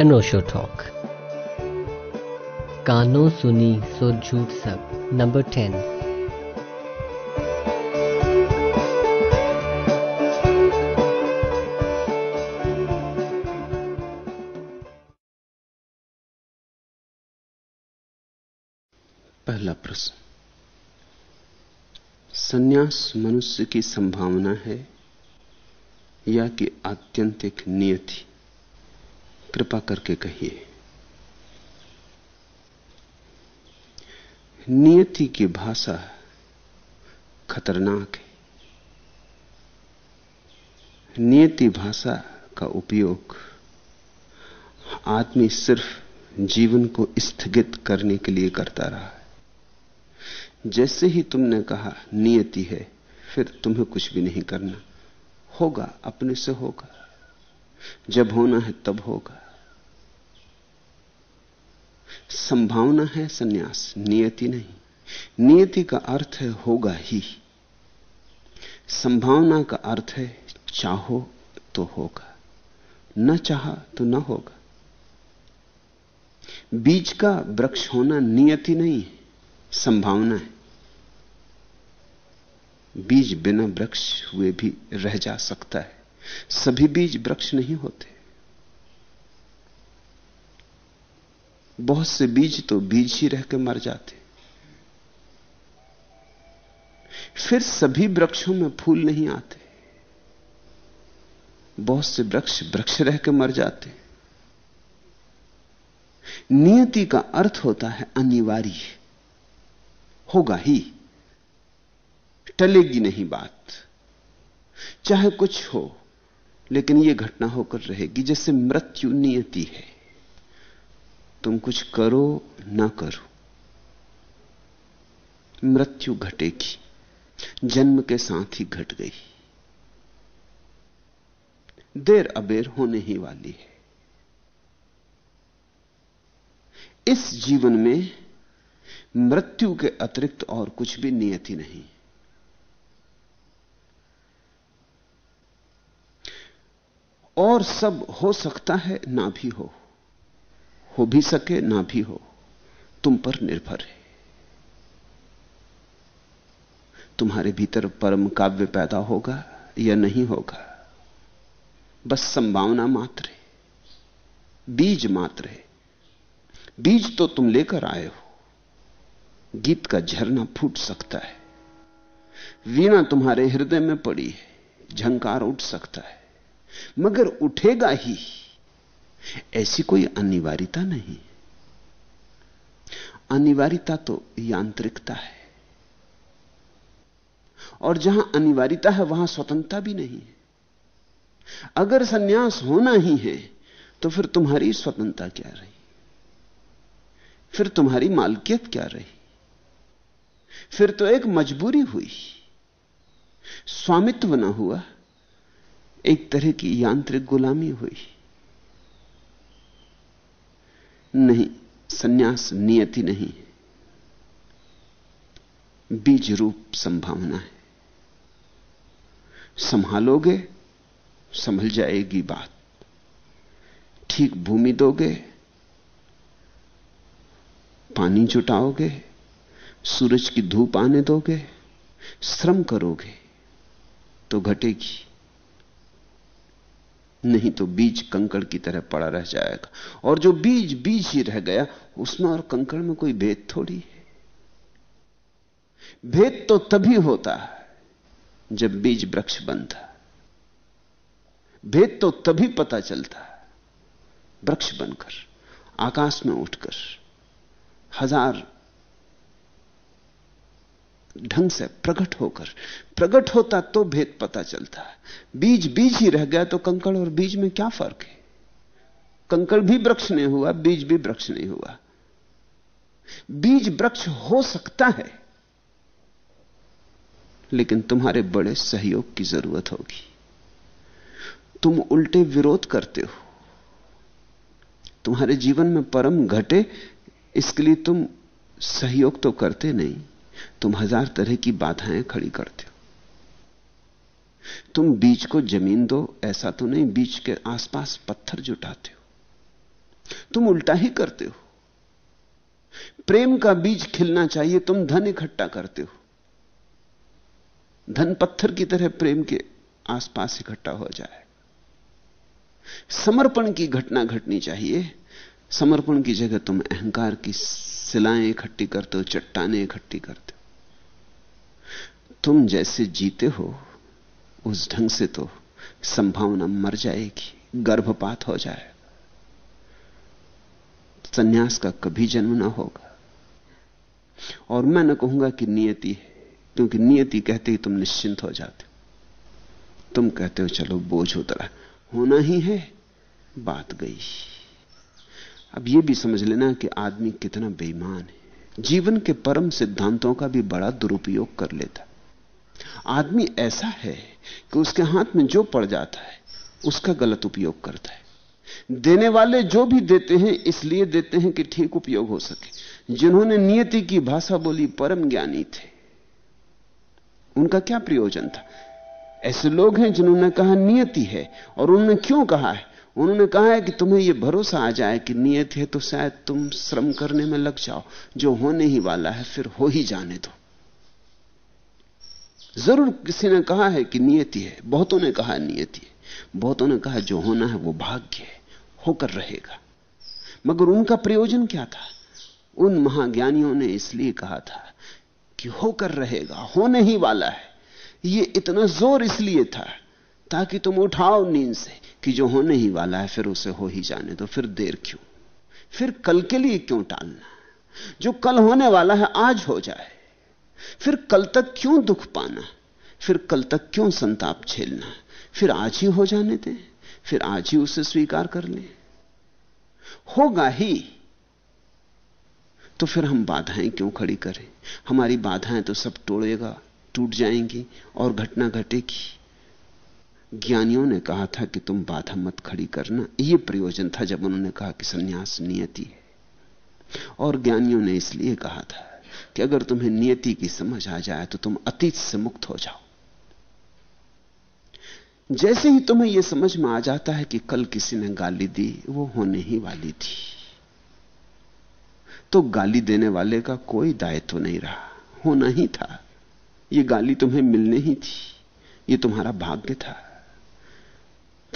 अनोशो talk कानों सुनी, सो झूठ सब। नंबर टेन पहला प्रश्न। सन्यास मनुष्य की संभावना है या कि आत्यंतिक नियति? कृपा करके कहिए। नियति की भाषा खतरनाक है। नियति भाषा का उपयोग आदमी सिर्फ़ जीवन को स्थगित करने के लिए करता रहा है। जैसे ही तुमने कहा नियति है, फिर तुम्हें कुछ भी नहीं करना। होगा, अपने से होगा। जब होना है तब होगा। संभावना है, सन्यास, नियति नहीं। नियति का अर्थ है, होगा ही। संभावना का अर्थ है, चाहो तो होगा, न चाहा तो न होगा। बीज का वृक्ष होना नियति नहीं है, संभावना है। बीज बिना वृक्ष हुए भी रह जा सकता है। सभी बीज वृक्ष नहीं होते। बहुत से बीज तो बीज ही रह के मर जाते। फिर सभी वृक्षों में फूल नहीं आते। बहुत से वृक्ष वृक्ष रह के मर जाते। नियति का अर्थ होता है अनिवार्य। होगा ही। टलेगी नहीं बात। चाहे कुछ हो, लेकिन यह घटना होकर रहेगी, जैसे मृत्यु नियति है। तुम कुछ करो, ना करो। मृत्यु घटेगी, जन्म के साथ ही घट गई। देर अबेर होने ही वाली है। इस जीवन में मृत्यु के अतिरिक्त और कुछ भी नियति नहीं। और सब हो सकता है ना भी हो। हो भी सके, ना भी हो, तुम पर निर्भर है। तुम्हारे भीतर परम काव्य पैदा होगा या नहीं होगा? बस संभावना मात्र है, बीज मात्र है। बीज तो तुम लेकर आए हो। गीत का झरना फूट सकता है। वीणा तुम्हारे हृदय में पड़ी है, झंकार उठ सकता है। मगर उठेगा ही। ऐसी कोई अनिवार्यता नहीं। अनिवार्यता तो यांत्रिकता है। और जहाँ अनिवार्यता है, वहाँ स्वतंत्रता भी नहीं है। अगर सन्यास होना ही है तो फिर तुम्हारी स्वतंत्रता क्या रही? फिर तुम्हारी मालकियत क्या रही? फिर तो एक मजबूरी हुई। स्वामित्व ना हुआ। एक तरह की यांत्रिक गुलामी हुई। नहीं, सन्यास नियति नहीं बीज रूप संभावना है। संभालोगे, संभल जाएगी बात। ठीक भूमि दोगे, पानी जुटाओगे, सूरज की धूप आने दोगे, श्रम करोगे तो घटेगी। नहीं तो बीज कंकड़ की तरह पड़ा रह जाएगा। और जो बीज बीज ही रह गया, उसमें और कंकड़ में कोई भेद थोड़ी है। भेद तो तभी होता है जब बीज वृक्ष बनता भेद तो तभी पता चलता है वृक्ष बनकर, आकाश में उठकर, हज़ार ढंग से प्रकट होकर, प्रकट होता तो भेद पता चलता। है बीज बीज ही रह गया तो कंकड़ और बीज में क्या फ़र्क है? कंकड़ भी वृक्ष नहीं हुआ, बीज भी वृक्ष नहीं हुआ। बीज वृक्ष हो सकता है, लेकिन तुम्हारे बड़े सहयोग की ज़रूरत होगी। तुम उल्टे विरोध करते हो। तुम्हारे जीवन में परम घटे, इसके लिए तुम सहयोग तो करते नहीं। तुम हज़ार तरह की बाधाएँ खड़ी करते हो। तुम बीज को ज़मीन दो, ऐसा तो नहीं बीज के आसपास पत्थर जुटाते हो। तुम उल्टा ही करते हो। प्रेम का बीज खिलना चाहिए, तुम धन इकट्ठा करते हो। धन पत्थर की तरह प्रेम के आसपास इकट्ठा हो जाए। समर्पण की घटना घटनी चाहिए। समर्पण की जगह तुम अहंकार की सिलाएँ इकट्ठी करते हो, चट्टाने इकट्ठी करते हो। तुम जैसे जीते हो, उस ढंग से तो संभावना मर जाएगी, गर्भपात हो जाएगा सन्यास का कभी जन्म ना होगा। और मैं न कहूँगा कि नियति है, क्योंकि नियति कहते ही तुम निश्चिंत हो जाते हो। तुम कहते हो, चलो बोझ उतरा। होना ही है, बात गई। अब यह भी समझ लेना कि आदमी कितना बेईमान है। जीवन के परम सिद्धांतों का भी बड़ा दुरुपयोग कर लेता आदमी ऐसा है कि उसके हाथ में जो पड़ जाता है, उसका गलत उपयोग करता है। देने वाले जो भी देते हैं, इसलिए देते हैं कि ठीक उपयोग हो सके। जिन्होंने नियति की भाषा बोली, परम ज्ञानी थे। उनका क्या प्रयोजन था? ऐसे लोग हैं जिन्होंने कहा नियति है, और उन्होंने क्यों कहा है? उन्होंने कहा है कि तुम्हें यह भरोसा आ जाए कि नियत है तो शायद तुम श्रम करने में लग जाओ। जो होने ही वाला है, फिर हो ही जाने दो। ज़रूर किसी ने कहा है कि नियति है बहुतों ने कहा नियति है। बहुतों ने कहा जो होना है वो भाग्य है, होकर रहेगा। मगर उनका प्रयोजन क्या था? उन महाज्ञानियों ने इसलिए कहा था कि होकर रहेगा, होने ही वाला है। ये इतना ज़ोर इसलिए था ताकि तुम उठाओ नींद से। कि जो होने ही वाला है, फिर उसे हो ही जाने दो। फिर देर क्यों? फिर कल के लिए क्यों टालना? जो कल होने वाला है, आज हो जाए। फिर कल तक क्यों दुख पाना? फिर कल तक क्यों संताप झेलना? फिर आज ही हो जाने दें। फिर आज ही उसे स्वीकार कर लें। होगा ही। तो फिर हम बाधाएँ क्यों खड़ी करें? हमारी बाधाएँ तो सब तोड़ेगा टूट जाएँगी और घटना घटेगी। ज्ञानियों ने कहा था कि तुम बाधा मत खड़ी करना। यह प्रयोजन था जब उन्होंने कहा कि सन्यास नियति है। और ज्ञानियों ने इसलिए कहा था कि अगर तुम्हें नियति की समझ आ जाए तो तुम अतीत से मुक्त हो जाओ। जैसे ही तुम्हें यह समझ में आ जाता है कि कल किसी ने गाली दी, वो होने ही वाली थी। तो गाली देने वाले का कोई दायित्व तो नहीं रहा। होना ही था। यह गाली तुम्हें मिलने ही थी। यह तुम्हारा भाग्य था।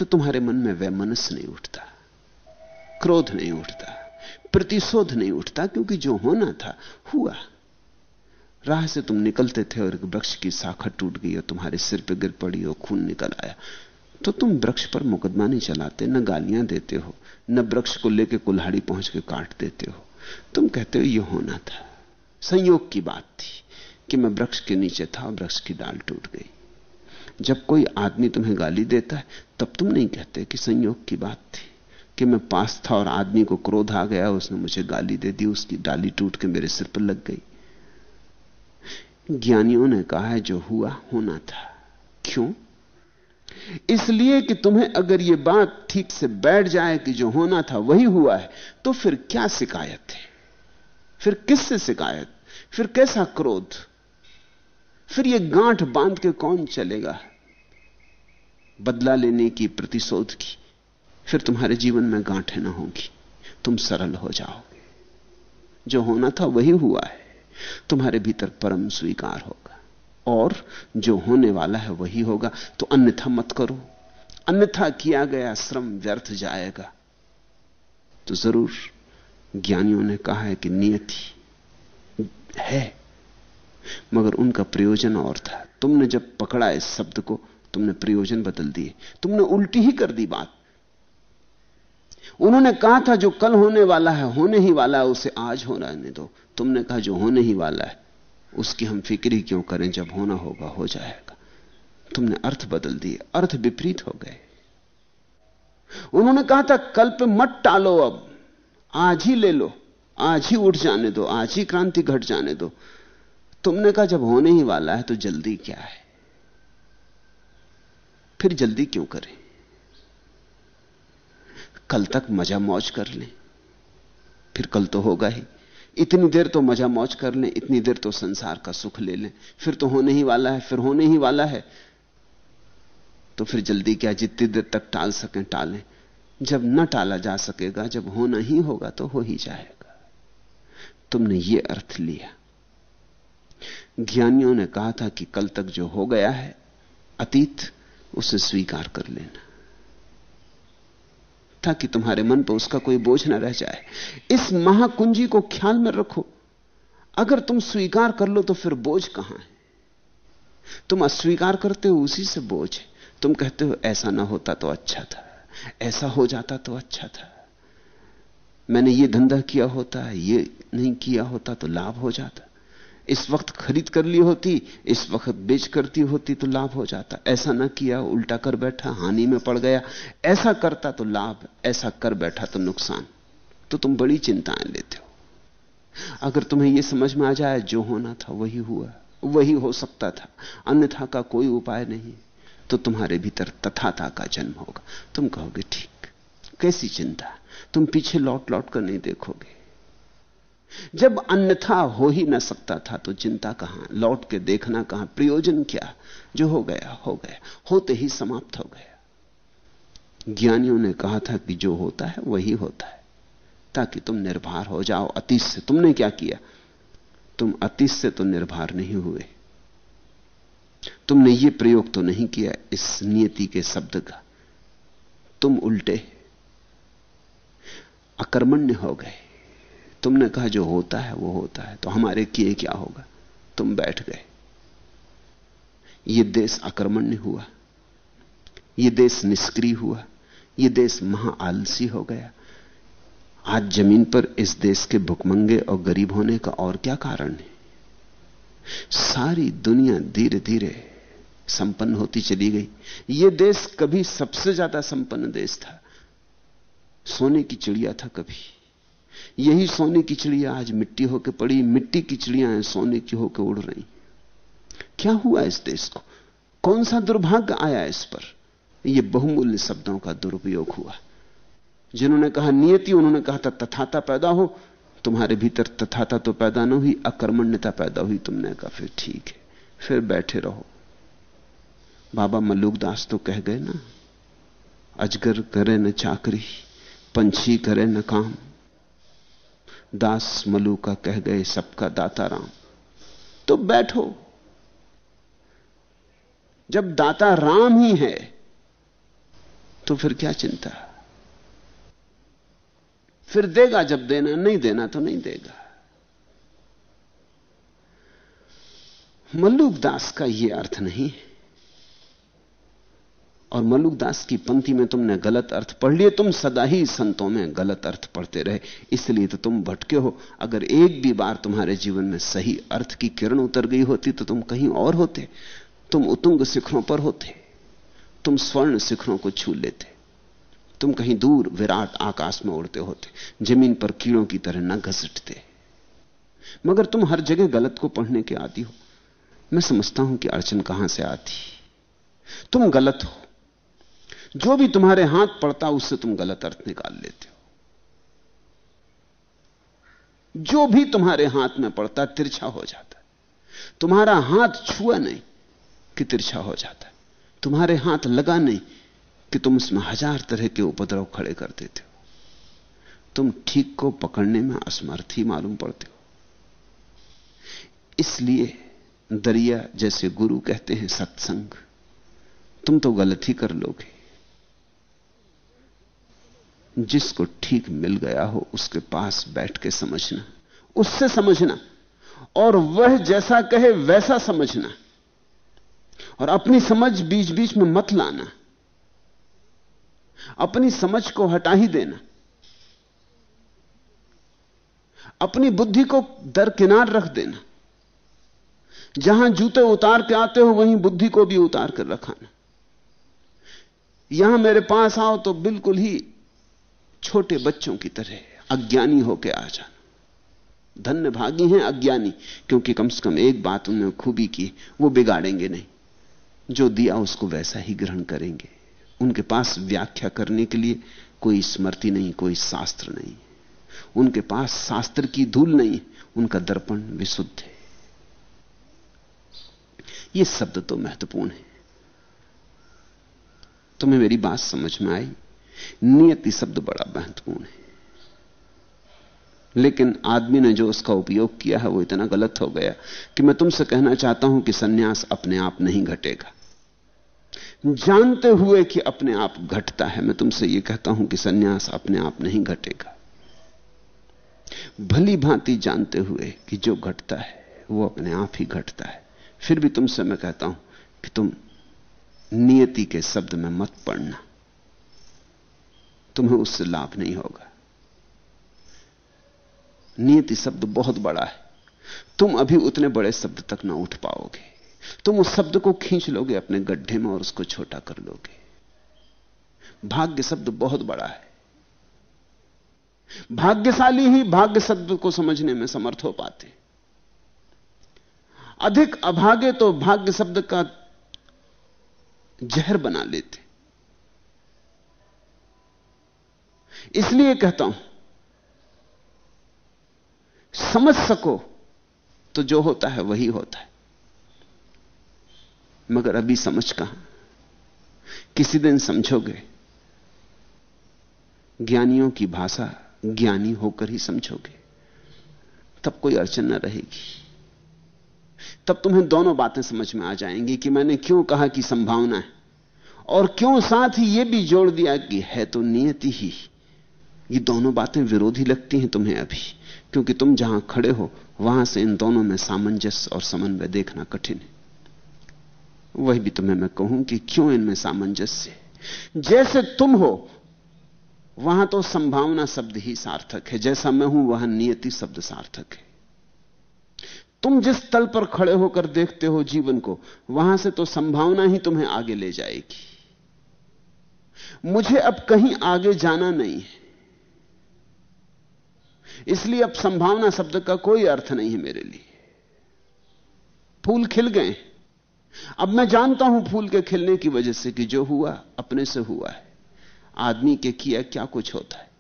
तो तुम्हारे मन में वह मनुष्य नहीं उठता, क्रोध नहीं उठता, प्रतिशोध नहीं उठता, क्योंकि जो होना था, हुआ। राह से तुम निकलते थे और एक वृक्ष की शाखा टूट गई और तुम्हारे सिर पर गिर पड़ी और खून निकल आया। तो तुम वृक्ष पर मुकदमा नहीं चलाते, न गालियाँ देते हो, न वृक्ष को लेकर कुल्हाड़ी पहुँच के काट देते हो। तुम कहते हो, यह होना था। संयोग की बात थी कि मैं वृक्ष के नीचे था वृक्ष की डाल टूट गई। जब कोई आदमी तुम्हें गाली देता है, तब तुम नहीं कहते कि संयोग की बात थी, कि मैं पास था और आदमी को क्रोध आ गया, उसने मुझे गाली दे दी, उसकी डाली टूट के मेरे सिर पर लग गई। ज्ञानियों ने कहा है, जो हुआ, होना था। क्यों? इसलिए कि तुम्हें अगर यह बात ठीक से बैठ जाए कि जो होना था, वही हुआ है तो फिर क्या शिकायत है? फिर किससे शिकायत? फिर कैसा क्रोध? फिर यह गांठ बाँध के कौन चलेगा? बदला लेने की प्रतिशोध की। फिर तुम्हारे जीवन में गांठें ना होंगी। तुम सरल हो जाओगे। जो होना था वही हुआ है। तुम्हारे भीतर परम स्वीकार होगा। और जो होने वाला है वही होगा। तो अन्यथा मत करो। अन्यथा किया गया श्रम व्यर्थ जाएगा। तो ज़रूर ज्ञानियों ने कहा है कि नियति है। मगर उनका प्रयोजन और था। तुमने जब पकड़ा इस शब्द को तुमने प्रयोजन बदल दिए, तुमने उल्टी ही कर दी बात। उन्होंने कहा था, जो कल होने वाला है, होने ही वाला है, उसे आज हो रहने दो। तुमने कहा, जो होने ही वाला है, उसकी हम फिक्री क्यों करें, जब होना होगा, हो जाएगा। तुमने अर्थ बदल दिए, अर्थ विपरीत हो गए। उन्होंने कहा था कल पे मत टालो अब, आज ही ले लो, आज ही उठ जाने दो, आज ही क्रांति घट जाने दो। तुमने कहा, जब होने ही वाला है तो जल्दी क्या है? फिर जल्दी क्यों करें? कल तक मज़ा मौज कर लें। फिर कल तो होगा ही। इतनी देर तो मज़ा मौज कर लें, इतनी देर तो संसार का सुख ले लें। फिर तो होने ही वाला है, फिर होने ही वाला है। तो फिर जल्दी क्या जितनी देर तक टाल सकें, टालें। जब न टाला जा सकेगा, जब होना ही होगा तो हो ही जाएगा। तुमने ये अर्थ लिया। ज्ञानियों ने कहा था कि कल तक जो हो गया है, अतीत उसे स्वीकार कर लेना। ताकि तुम्हारे मन पर उसका कोई बोझ ना रह जाए। इस महाकुंजी को ख्याल में रखो। अगर तुम स्वीकार कर लो तो फिर बोझ कहाँ है? तुम अस्वीकार करते हो, उसी से बोझ है। तुम कहते हो, ऐसा ना होता तो अच्छा था। ऐसा हो जाता तो अच्छा था। मैंने ये धंधा किया होता, ये नहीं किया होता तो लाभ हो जाता। इस वक्त खरीद कर ली होती, इस वक्त बेच करती होती तो लाभ हो जाता। ऐसा ना किया, उल्टा कर बैठा, हानि में पड़ गया। ऐसा करता तो लाभ, ऐसा कर बैठा तो नुकसान। तो तुम बड़ी चिंताएँ लेते हो। अगर तुम्हें यह समझ में आ जाए, जो होना था वही हुआ, वही हो सकता था। अन्यथा का कोई उपाय नहीं। तो तुम्हारे भीतर तथाता का जन्म होगा। तुम कहोगे, ठीक, कैसी चिंता। तुम पीछे लौट लौट कर नहीं देखोगे। जब अन्यथा हो ही ना सकता था तो चिंता कहाँ? लौट के देखना कहाँ? प्रयोजन क्या? जो हो गया हो गया। होते ही समाप्त हो गया। ज्ञानियों ने कहा था कि जो होता है, वही होता है। ताकि तुम निर्भर हो जाओ। अतीत से तुमने क्या किया? तुम अतीत से तो निर्भर नहीं हुए। तुमने ये प्रयोग तो नहीं किया इस नियति के शब्द का। तुम उल्टे। अकर्मण्य हो गए। तुमने कहा जो होता है, वो होता है। तो हमारे किए क्या होगा? तुम बैठ गए। ये देश अकर्मण्य हुआ। ये देश निष्क्रिय हुआ। ये देश महाआलसी हो गया। आज ज़मीन पर इस देश के भुखमंगे और गरीब होने का और क्या कारण है? सारी दुनिया धीरे धीरे संपन्न होती चली गई। यह देश कभी सबसे ज़्यादा संपन्न देश था। सोने की चिड़िया था कभी। यही सोने की चिड़िया आज मिट्टी होकर पड़ी, मिट्टी की चिड़िया सोने की होकर उड़ रही। क्या हुआ इस देश को? कौन सा दुर्भाग्य आया इस पर? यह बहुमूल्य शब्दों का दुरुपयोग हुआ। जिन्होंने कहा नियति, उन्होंने कहा था तथाता पैदा हो, तुम्हारे भीतर तथाता तो पैदा न हुई, अकर्मण्यता पैदा हुई तुमने कहा, फिर ठीक है, फिर बैठे रहो। बाबा मल्लुकदास तो कह गए ना, अजगर करे न चाकरी, पंछी करे न काम। दास मलू का कह गए सबका दाता राम। तो बैठो। जब दाता राम ही है तो फिर क्या चिंता? फिर देगा जब देना, नहीं देना तो नहीं देगा। मल्लुक दास का यह अर्थ नहीं है। और मल्लुक दास की पंक्ति में तुमने गलत अर्थ पढ़ लिए, तुम सदा ही संतों में गलत अर्थ पढ़ते रहे। इसलिए तो तुम भटके हो। अगर एक भी बार तुम्हारे जीवन में सही अर्थ की किरण उतर गई होती तो तुम कहीं और होते। तुम उतुंग शिखरों पर होते। तुम स्वर्ण शिखरों को छू लेते। तुम कहीं दूर विराट आकाश में उड़ते होते। ज़मीन पर कीड़ों की तरह न घसटते। मगर तुम हर जगह गलत को पढ़ने के आदि हो। मैं समझता हूँ कि अड़चन कहाँ से आती। तुम गलत हो। जो भी तुम्हारे हाथ पड़ता उससे तुम गलत अर्थ निकाल लेते हो। जो भी तुम्हारे हाथ में पड़ता तिरछा हो जाता है। तुम्हारा हाथ छुआ नहीं कि तिरछा हो जाता है। तुम्हारे हाथ लगा नहीं कि तुम उसमें हज़ार तरह के उपद्रव खड़े कर देते हो। तुम ठीक को पकड़ने में असमर्थ ही मालूम पड़ते हो। इसलिए दरिया जैसे गुरु कहते हैं, सत्संग। तुम तो गलत ही कर लोगे। जिसको ठीक मिल गया हो उसके पास बैठ के समझना, उससे समझना, और वह जैसा कहे वैसा समझना, और अपनी समझ बीच बीच में मत लाना, अपनी समझ को हटा ही देना, अपनी बुद्धि को दरकिनार रख देना, जहाँ जूते उतार के आते हो वहीं बुद्धि को भी उतार कर रखाना। यहाँ मेरे पास आओ तो बिल्कुल ही छोटे बच्चों की तरह अज्ञानी होकर आ जाना। धन्य भागी हैं अज्ञानी, क्योंकि कम से कम एक बात उन्होंने खूबी की, वो बिगाड़ेंगे नहीं। जो दिया उसको वैसा ही ग्रहण करेंगे। उनके पास व्याख्या करने के लिए कोई स्मृति नहीं, कोई शास्त्र नहीं। उनके पास शास्त्र की धूल नहीं, उनका दर्पण विशुद्ध है। ये शब्द तो महत्वपूर्ण है। तुम्हें मेरी बात समझ में आई? नियति शब्द बड़ा महत्वपूर्ण है। लेकिन आदमी ने जो उसका उपयोग किया है, वो इतना गलत हो गया कि मैं तुमसे कहना चाहता हूँ कि सन्यास अपने आप नहीं घटेगा। जानते हुए कि अपने आप घटता है, मैं तुमसे यह कहता हूँ कि सन्यास अपने आप नहीं घटेगा। भली भांति जानते हुए कि जो घटता है, वो अपने आप ही घटता है। फिर भी तुमसे मैं कहता हूँ कि तुम नियति के शब्द में मत पड़ना। तुम्हें उससे लाभ नहीं होगा। नियति शब्द बहुत बड़ा है। तुम अभी उतने बड़े शब्द तक ना उठ पाओगे। तुम उस शब्द को खींच लोगे, अपने गड्ढे में और उसको छोटा कर लोगे। भाग्य शब्द बहुत बड़ा है। भाग्यशाली ही भाग्य शब्द को समझने में समर्थ हो पाते। अधिक अभागे तो भाग्य शब्द का जहर बना लेते। इसलिए कहता हूँ, समझ सको तो जो होता है वही होता है। मगर अभी समझ कहाँ? किसी दिन समझोगे? ज्ञानियों की भाषा ज्ञानी होकर ही समझोगे। तब कोई अड़चन न रहेगी। तब तुम्हें दोनों बातें समझ में आ जाएँगी कि मैंने क्यों कहा कि संभावना है। और क्यों साथ ही यह भी जोड़ दिया कि है तो नियति ही। ये दोनों बातें विरोधी लगती हैं तुम्हें अभी, क्योंकि तुम जहाँ खड़े हो, वहाँ से इन दोनों में सामंजस्य और समन्वय देखना कठिन है। वही भी तुम्हें मैं कहूँ कि क्यों इनमें सामंजस्य जैसे तुम हो, वहाँ तो संभावना शब्द ही सार्थक है। जैसा मैं हूँ, वहाँ नियति शब्द सार्थक है। तुम जिस तल पर खड़े होकर देखते हो जीवन को, वहाँ से तो संभावना ही तुम्हें आगे ले जाएगी। मुझे अब कहीं आगे जाना नहीं है। इसलिए अब संभावना शब्द का कोई अर्थ नहीं है मेरे लिए। फूल खिल गए। अब मैं जानता हूँ फूल के खिलने की वजह से कि जो हुआ, अपने से हुआ है। आदमी के किया क्या कुछ होता है।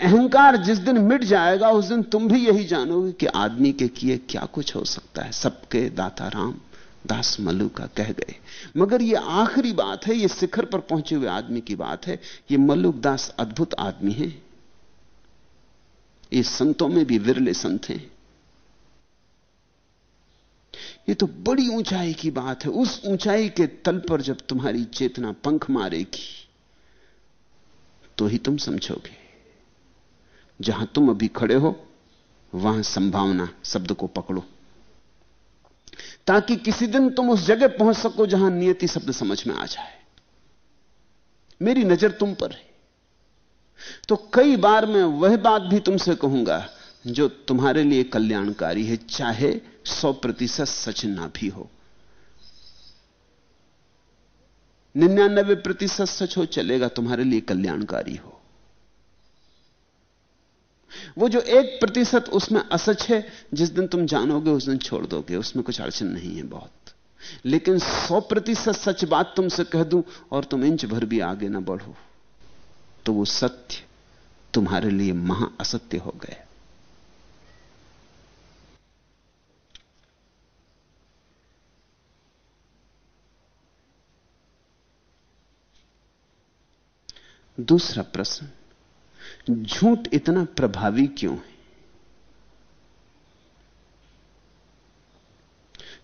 अहंकार जिस दिन मिट जाएगा, उस दिन तुम भी यही जानोगे कि आदमी के किए क्या कुछ हो सकता है। सबके दाता राम। दास मल्लू का कह गए। मगर यह आखिरी बात है यह शिखर पर पहुँचे हुए आदमी की बात है यह मल्लुक दास अद्भुत आदमी है। ये संतों में भी विरले संत हैं। ये तो बड़ी ऊंचाई की बात है, उस ऊंचाई के तल पर जब तुम्हारी चेतना पंख मारेगी तो ही तुम समझोगे। जहाँ तुम अभी खड़े हो, वहाँ संभावना शब्द को पकड़ो। ताकि किसी दिन तुम उस जगह पहुँच सको जहाँ नियति शब्द समझ में आ जाए। मेरी नज़र तुम पर है। तो कई बार मैं वह बात भी तुमसे कहूँगा जो तुम्हारे लिए कल्याणकारी है, चाहे सौ प्रतिशत सच ना भी हो। निन्यानबे प्रतिशत सच हो, चलेगा, तुम्हारे लिए कल्याणकारी हो। वो जो एक प्रतिशत उसमें असच है, जिस दिन तुम जानोगे, उस दिन छोड़ दोगे, उसमें कुछ अड़चन नहीं है बहुत। लेकिन सौ प्रतिशत सच बात तुमसे कह दूँ और तुम इंच भर भी आगे ना बढ़ो तो वो सत्य तुम्हारे लिए महा असत्य हो गया। दूसरा प्रश्न झूठ इतना प्रभावी क्यों है?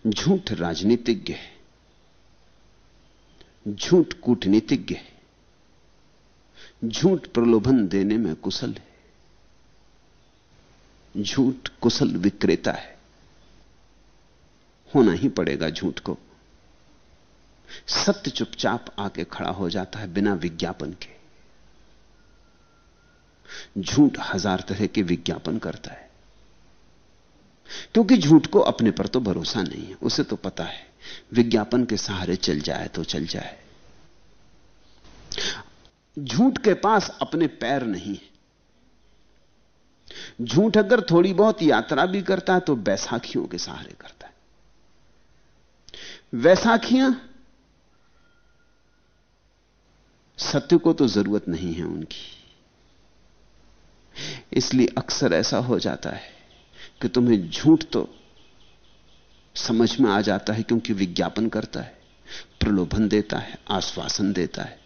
झूठ राजनीतिज्ञ है। झूठ कूटनीतिज्ञ है। झूठ प्रलोभन देने में कुशल है। झूठ कुशल विक्रेता है। होना ही पड़ेगा झूठ को। सत्य चुपचाप आके खड़ा हो जाता है बिना विज्ञापन के। झूठ हज़ार तरह के विज्ञापन करता है। क्योंकि झूठ को अपने पर तो भरोसा नहीं है, उसे तो पता है। विज्ञापन के सहारे चल जाए तो चल जाए। झूठ के पास अपने पैर नहीं है। झूठ अगर थोड़ी बहुत यात्रा भी करता है तो बैसाखियों के सहारे करता है। वैसाखियाँ, सत्य को तो ज़रूरत नहीं है उनकी। इसलिए अक्सर ऐसा हो जाता है कि तुम्हें झूठ तो समझ में आ जाता है क्योंकि विज्ञापन करता है, प्रलोभन देता है, आश्वासन देता है,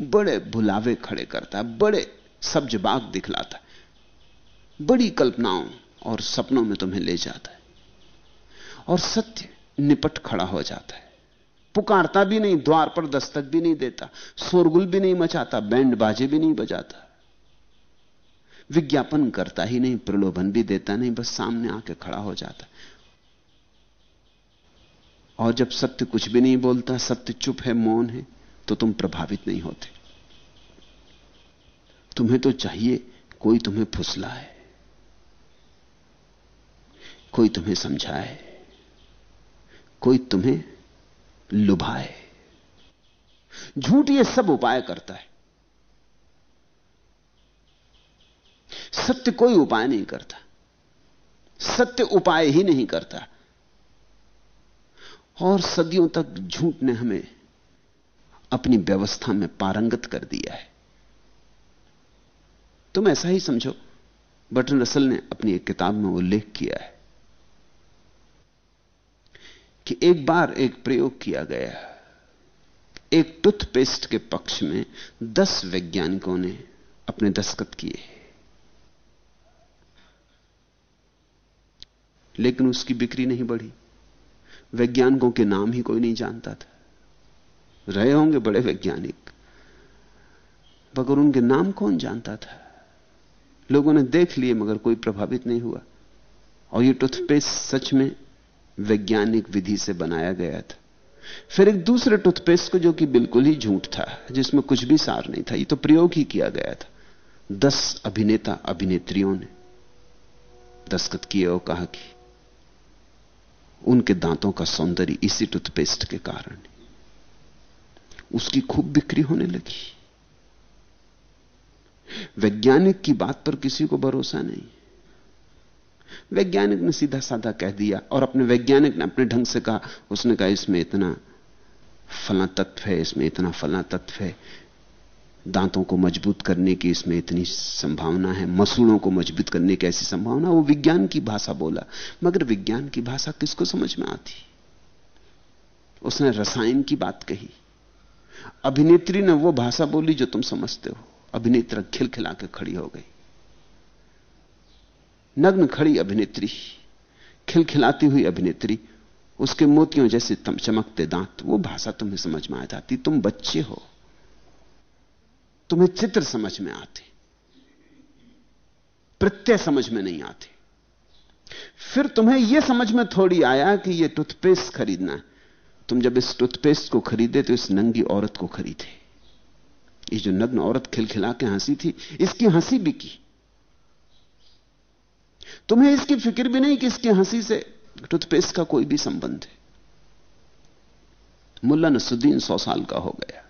बड़े भुलावे खड़े करता है, बड़े सब्ज बाग दिखलाता है, बड़ी कल्पनाओं और सपनों में तुम्हें ले जाता है और सत्य निपट खड़ा हो जाता है। पुकारता भी नहीं, द्वार पर दस्तक भी नहीं देता, शोरगुल भी नहीं मचाता बैंड बाजे भी नहीं बजाता। विज्ञापन करता ही नहीं, प्रलोभन भी देता नहीं, बस सामने आके खड़ा हो जाता। और जब सत्य कुछ भी नहीं बोलता, सत्य चुप है, मौन है तो तुम प्रभावित नहीं होते। तुम्हें तो चाहिए, कोई तुम्हें फुसला है कोई तुम्हें समझाए, कोई तुम्हें लुभाए। झूठ ये सब उपाय करता है। सत्य कोई उपाय नहीं करता। सत्य उपाय ही नहीं करता। और सदियों तक झूठ ने हमें अपनी व्यवस्था में पारंगत कर दिया है। तुम ऐसा ही समझो, बटन रसल ने अपनी एक किताब में उल्लेख किया है कि एक बार एक प्रयोग किया गया। एक टूथपेस्ट के पक्ष में दस वैज्ञानिकों ने अपने दस्तखत किए। लेकिन उसकी बिक्री नहीं बढ़ी। वैज्ञानिकों के नाम ही कोई नहीं जानता था। रहे होंगे बड़े वैज्ञानिक। मगर उनके नाम कौन जानता था? लोगों ने देख लिए, मगर कोई प्रभावित नहीं हुआ। और ये टूथपेस्ट सच में वैज्ञानिक विधि से बनाया गया था। फिर एक दूसरे टूथपेस्ट को, जो कि बिल्कुल ही झूठ था, जिसमें कुछ भी सार नहीं था, ये तो प्रयोग ही किया गया था। दस अभिनेता अभिनेत्रियों ने दस्तखत किए और कहा कि उनके दांतों का सौंदर्य इसी टूथपेस्ट के कारण उसकी खूब बिक्री होने लगी। वैज्ञानिक की बात पर किसी को भरोसा नहीं। वैज्ञानिक ने सीधा साधा कह दिया और अपने वैज्ञानिक ने अपने ढंग से कहा, उसने कहा, इसमें इतना फला तत्व है, इसमें इतना फला तत्व है दांतों को मज़बूत करने की इसमें इतनी संभावना है, मसूड़ों को मज़बूत करने की ऐसी संभावना, वो विज्ञान की भाषा बोला। मगर विज्ञान की भाषा किसको समझ में आती? उसने रसायन की बात कही। अभिनेत्री ने वो भाषा बोली जो तुम समझते हो। अभिनेत्री खिलखिला के खड़ी हो गई। नग्न खड़ी अभिनेत्री खिलखिलाती हुई अभिनेत्री, उसके मोतियों जैसे चमकते दांत, वो भाषा तुम्हें समझ में आ जाती। तुम बच्चे हो। तुम्हें चित्र समझ में आते, प्रत्यय समझ में नहीं आते। फिर तुम्हें यह समझ में थोड़ी आया कि यह टूथपेस्ट खरीदना है। तुम जब इस टूथपेस्ट को खरीदे तो इस नंगी औरत को खरीदे। ये जो नग्न औरत खिलखिला के हँसी थी, इसकी हँसी भी की। तुम्हें इसकी फ़िक्र भी नहीं कि इसकी हँसी से टूथपेस्ट का कोई भी संबंध है। मुल्ला नसुद्दीन सौ साल का हो गया।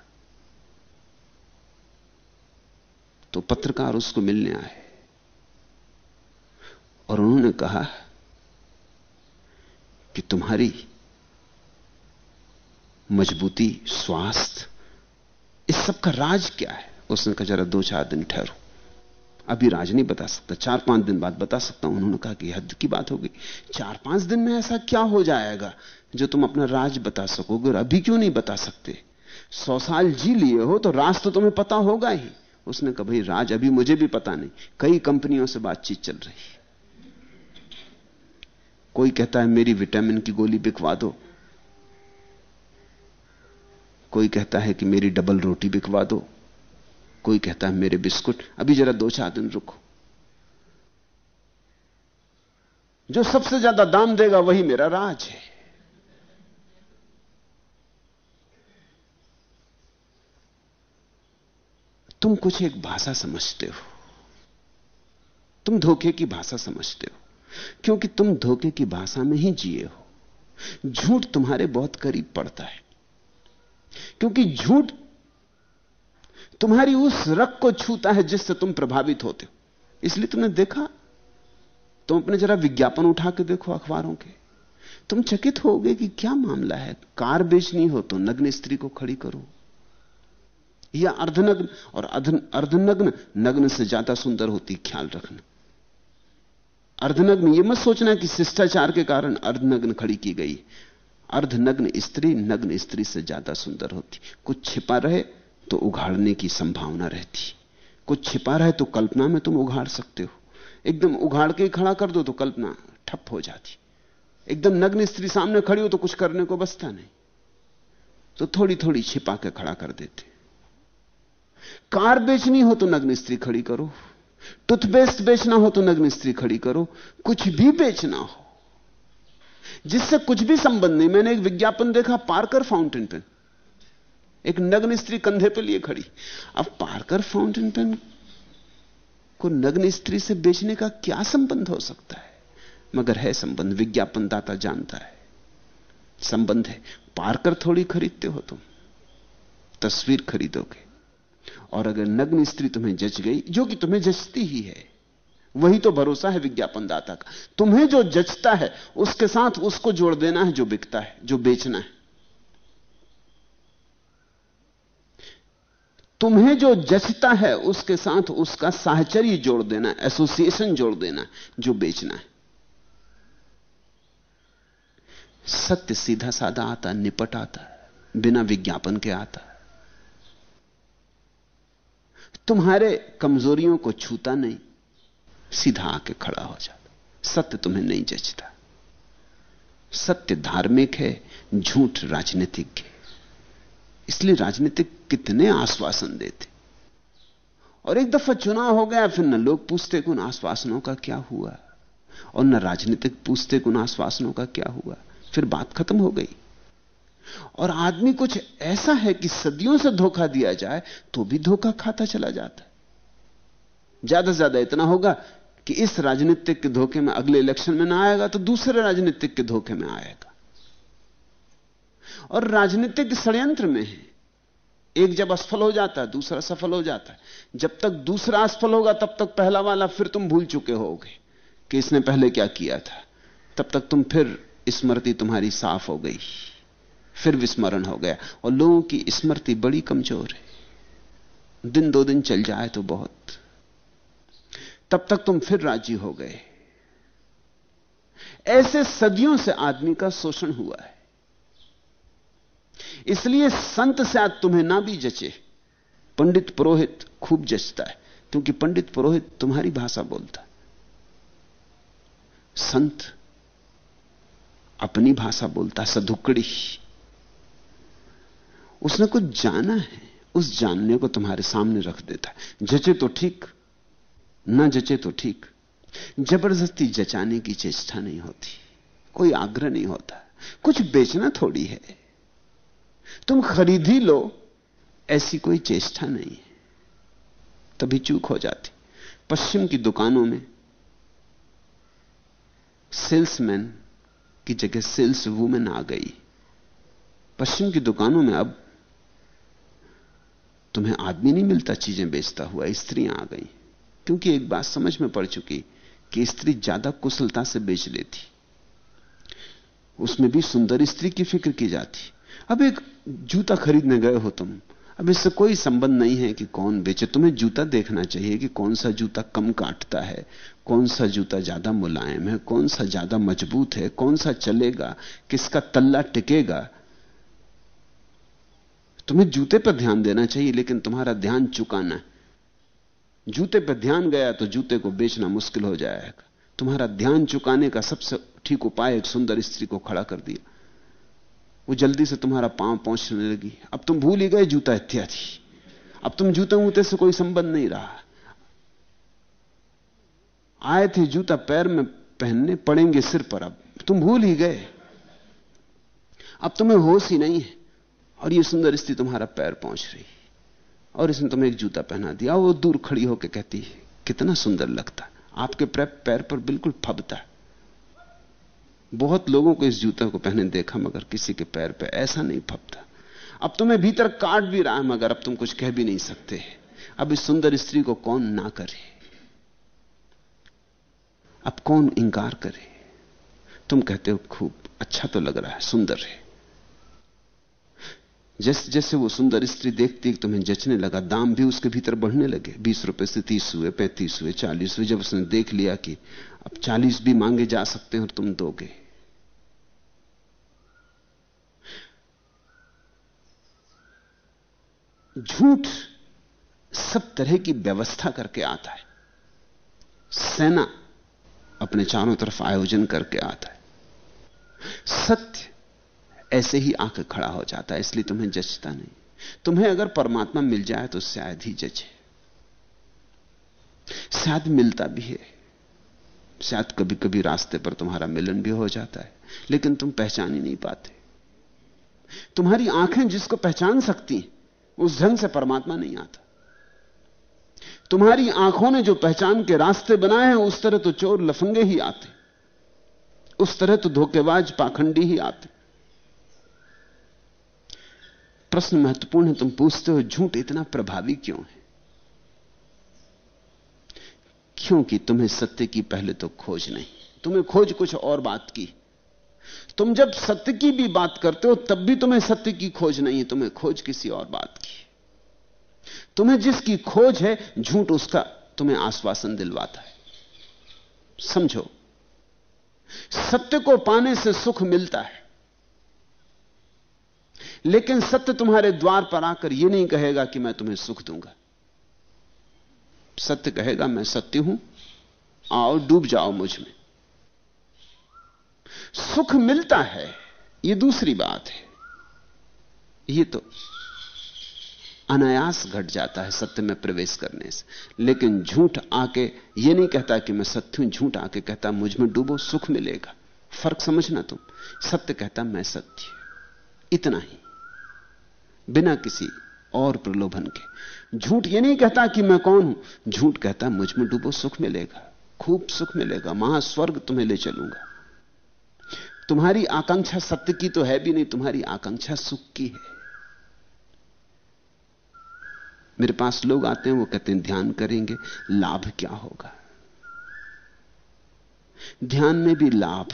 तो पत्रकार उसको मिलने आए। और उन्होंने कहा कि तुम्हारी मजबूती स्वास्थ्य इस सब का राज क्या है? उसने कहा, जरा दो चार दिन ठहरो। अभी राज नहीं बता सकता। चार पाँच दिन बाद बता सकता हूँ। उन्होंने कहा कि हद की बात होगी चार पाँच दिन में ऐसा क्या हो जाएगा जो तुम अपना राज बता सकोगे? और अभी क्यों नहीं बता सकते? सौ साल जी लिए हो तो राज तो तुम्हें पता होगा ही। उसने कहा, भाई, राज अभी मुझे भी पता नहीं। कई कंपनियों से बातचीत चल रही है। कोई कहता है, मेरी विटामिन की गोली बिकवा दो। कोई कहता है कि मेरी डबल रोटी बिकवा दो। कोई कहता है, मेरे बिस्कुट। अभी जरा दो चार दिन रुको। जो सबसे ज़्यादा दाम देगा, वही मेरा राज है। तुम कुछ एक भाषा समझते हो। तुम धोखे की भाषा समझते हो, क्योंकि तुम धोखे की भाषा में ही जिए हो। झूठ तुम्हारे बहुत करीब पड़ता है, क्योंकि झूठ तुम्हारी उस रग को छूता है जिससे तुम प्रभावित होते हो। इसलिए तुमने देखा, तुम अपने जरा विज्ञापन उठा के देखो अखबारों के। तुम चकित होगे कि क्या मामला है? कार बेचनी हो तो नग्न स्त्री को खड़ी करो। या अर्धनग्न, और अर्धनग्न, नग्न से ज़्यादा सुंदर होती ख्याल रखना। अर्धनग्न यह मत सोचना कि शिष्टाचार के कारण अर्धनग्न खड़ी की गई। अर्धनग्न स्त्री, नग्न स्त्री से ज़्यादा सुंदर होती। कुछ छिपा रहे तो उघाड़ने की संभावना रहती। कुछ छिपा रहे तो कल्पना में तुम उघाड़ सकते हो। एकदम उघाड़ के खड़ा कर दो तो कल्पना ठप हो जाती। एकदम नग्न स्त्री सामने खड़ी हो तो कुछ करने को बसता नहीं। तो थोड़ी थोड़ी छिपा के खड़ा कर देते। कार बेचनी हो तो नग्न स्त्री खड़ी करो। टूथपेस्ट बेचना हो तो नग्न स्त्री खड़ी करो। कुछ भी बेचना हो। जिससे कुछ भी संबंध नहीं। मैंने एक विज्ञापन देखा, पार्कर फाउंटेन पेन एक नग्न स्त्री कंधे पे लिए खड़ी। अब पार्कर फाउंटेन पेन को नग्न स्त्री से बेचने का क्या संबंध हो सकता है? मगर है संबंध। विज्ञापन दाता जानता है। संबंध है। पार्कर थोड़ी खरीदते हो तुम। तस्वीर खरीदोगे। और अगर नग्न स्त्री तुम्हें जच गई, जो कि तुम्हें जचती ही है, वही तो भरोसा है विज्ञापनदाता का। तुम्हें जो जचता है, उसके साथ उसको जोड़ देना है जो बिकता है, जो बेचना है। तुम्हें जो जचता है, उसके साथ उसका साहचर्य जोड़ देना एसोसिएशन जोड़ देना जो बेचना है। सत्य सीधा साधा आता, निपट आता, बिना विज्ञापन के आता। तुम्हारे कमजोरियों को छूता नहीं, सीधा आके खड़ा हो जाता। सत्य तुम्हें नहीं जचता। सत्य धार्मिक है, झूठ राजनीतिक है। इसलिए राजनीतिक कितने आश्वासन देते। और एक दफ़ा चुनाव हो गया, फिर न लोग पूछते कि उन आश्वासनों का क्या हुआ, और न राजनीतिक पूछते कि उन आश्वासनों का क्या हुआ, फिर बात खत्म हो गई। और आदमी कुछ ऐसा है कि सदियों से धोखा दिया जाए तो भी धोखा खाता चला जाता है। ज़्यादा से ज़्यादा इतना होगा कि इस राजनीतिक के धोखे में अगले इलेक्शन में ना आएगा तो दूसरे राजनीतिक के धोखे में आएगा। और राजनीतिक षड्यंत्र में है। एक जब असफल हो जाता है, दूसरा सफल हो जाता है। जब तक दूसरा असफल होगा, तब तक पहला वाला फिर तुम भूल चुके होगे कि इसने पहले क्या किया था। तब तक तुम फिर स्मृति तुम्हारी साफ़ हो गई। फिर विस्मरण हो गया। और लोगों की स्मृति बड़ी कमज़ोर है। दिन दो दिन चल जाए तो बहुत। तब तक तुम फिर राज़ी हो गए। ऐसे सदियों से आदमी का शोषण हुआ है। इसलिए संत से आज तुम्हें ना भी जचे। पंडित पुरोहित खूब जचता है, क्योंकि पंडित पुरोहित तुम्हारी भाषा बोलता। संत अपनी भाषा बोलता सधुकड़ी उसने कुछ जाना है, उस जानने को तुम्हारे सामने रख देता है। जचे तो ठीक, ना जचे तो ठीक। ज़बरदस्ती जचाने की चेष्टा नहीं होती, कोई आग्रह नहीं होता। कुछ बेचना थोड़ी है। तुम खरीद ही लो, ऐसी कोई चेष्टा नहीं है। तभी चूक हो जाती। पश्चिम की दुकानों में सेल्समैन की जगह सेल्स वूमेन आ गई। पश्चिम की दुकानों में अब तुम्हें आदमी नहीं मिलता चीज़ें बेचता हुआ, स्त्रियाँ आ गई। क्योंकि एक बात समझ में पड़ चुकी कि स्त्री ज़्यादा कुशलता से बेच लेती। उसमें भी सुंदर स्त्री की फ़िक्र की जाती। अब एक जूता खरीदने गए हो तुम। अब इससे कोई संबंध नहीं है कि कौन बेचे। तुम्हें जूता देखना चाहिए कि कौन सा जूता कम काटता है, कौन सा जूता ज़्यादा मुलायम है, कौन सा ज़्यादा मज़बूत है, कौन सा चलेगा, किसका तल्ला टिकेगा। तुम्हें जूते पर ध्यान देना चाहिए, लेकिन तुम्हारा ध्यान चुकाना है। जूते पर ध्यान गया तो जूते को बेचना मुश्किल हो जाएगा। तुम्हारा ध्यान चुकाने का सबसे ठीक उपाय एक सुंदर स्त्री को खड़ा कर दिया। वो जल्दी से तुम्हारा पाँव पहुँचने लगी। अब तुम भूल ही गए जूता इत्यादि। अब तुम जूते वूते से कोई संबंध नहीं रहा। आए थे जूता पैर में पहनने, पड़ेंगे सिर पर अब। तुम भूल ही गए। अब तुम्हें होश ही नहीं है। और ये सुंदर स्त्री तुम्हारा पैर पहुँच रही और इसने तुम्हें एक जूता पहना दिया। वो दूर खड़ी होकर कहती है, कितना सुंदर लगता आपके पैर पर बिल्कुल फबता बहुत लोगों को इस जूते को पहने देखा, मगर किसी के पैर पर ऐसा नहीं फपता अब तुम्हें भीतर काट भी रहा है, मगर अब तुम कुछ कह भी नहीं सकते अब इस सुंदर स्त्री को कौन ना करे? अब कौन इंकार करे? तुम कहते हो, खूब अच्छा तो लग रहा है, सुंदर है। जैसे जैसे वो सुंदर स्त्री देखती है तुम्हें तो जचने लगा, दाम भी उसके भीतर बढ़ने लगे। बीस रुपए से तीस हुए, पैंतीस हुए, चालीस हुए, जब उसने देख लिया कि अब चालीस भी मांगे जा सकते हैं और तुम दोगे। झूठ सब तरह की व्यवस्था करके आता है। सेना अपने चारों तरफ़ आयोजन करके आता है। सत्य ऐसे ही आके खड़ा हो जाता है, इसलिए तुम्हें जचता नहीं। तुम्हें अगर परमात्मा मिल जाए तो शायद ही जचे। शायद मिलता भी है। शायद कभी कभी रास्ते पर तुम्हारा मिलन भी हो जाता है, लेकिन तुम पहचान ही नहीं पाते। तुम्हारी आँखें जिसको पहचान सकती उस ढंग से परमात्मा नहीं आता। तुम्हारी आँखों ने जो पहचान के रास्ते बनाए हैं, उस तरह तो चोर लफंगे ही आते। उस तरह तो धोखेबाज पाखंडी ही आते। प्रश्न महत्वपूर्ण है, तुम पूछते हो, झूठ इतना प्रभावी क्यों है? क्योंकि तुम्हें सत्य की पहले तो खोज नहीं। तुम्हें खोज कुछ और बात की। तुम जब सत्य की भी बात करते हो, तब भी तुम्हें सत्य की खोज नहीं है, तुम्हें खोज किसी और बात की। तुम्हें जिसकी खोज है, झूठ उसका तुम्हें आश्वासन दिलवाता है। समझो, सत्य को पाने से सुख मिलता है। लेकिन सत्य तुम्हारे द्वार पर आकर यह नहीं कहेगा कि मैं तुम्हें सुख दूँगा। सत्य कहेगा, मैं सत्य हूँ, आओ, डूब जाओ मुझमें। सुख मिलता है यह दूसरी बात है। यह तो अनायास घट जाता है सत्य में प्रवेश करने से। लेकिन झूठ आके यह नहीं कहता कि मैं सत्य हूँ, झूठ आके कहता, मुझमें डूबो, सुख मिलेगा। फ़र्क समझना तुम। सत्य कहता, मैं सत्य इतना ही। बिना किसी और प्रलोभन के। झूठ यह नहीं कहता कि मैं कौन हूँ। झूठ कहता, मुझमें डूबो, सुख मिलेगा। खूब सुख मिलेगा। महास्वर्ग तुम्हें ले चलूँगा। तुम्हारी आकांक्षा सत्य की तो है भी नहीं, तुम्हारी आकांक्षा सुख की है। मेरे पास लोग आते हैं, वो कहते हैं, ध्यान करेंगे, लाभ क्या होगा? ध्यान में भी लाभ।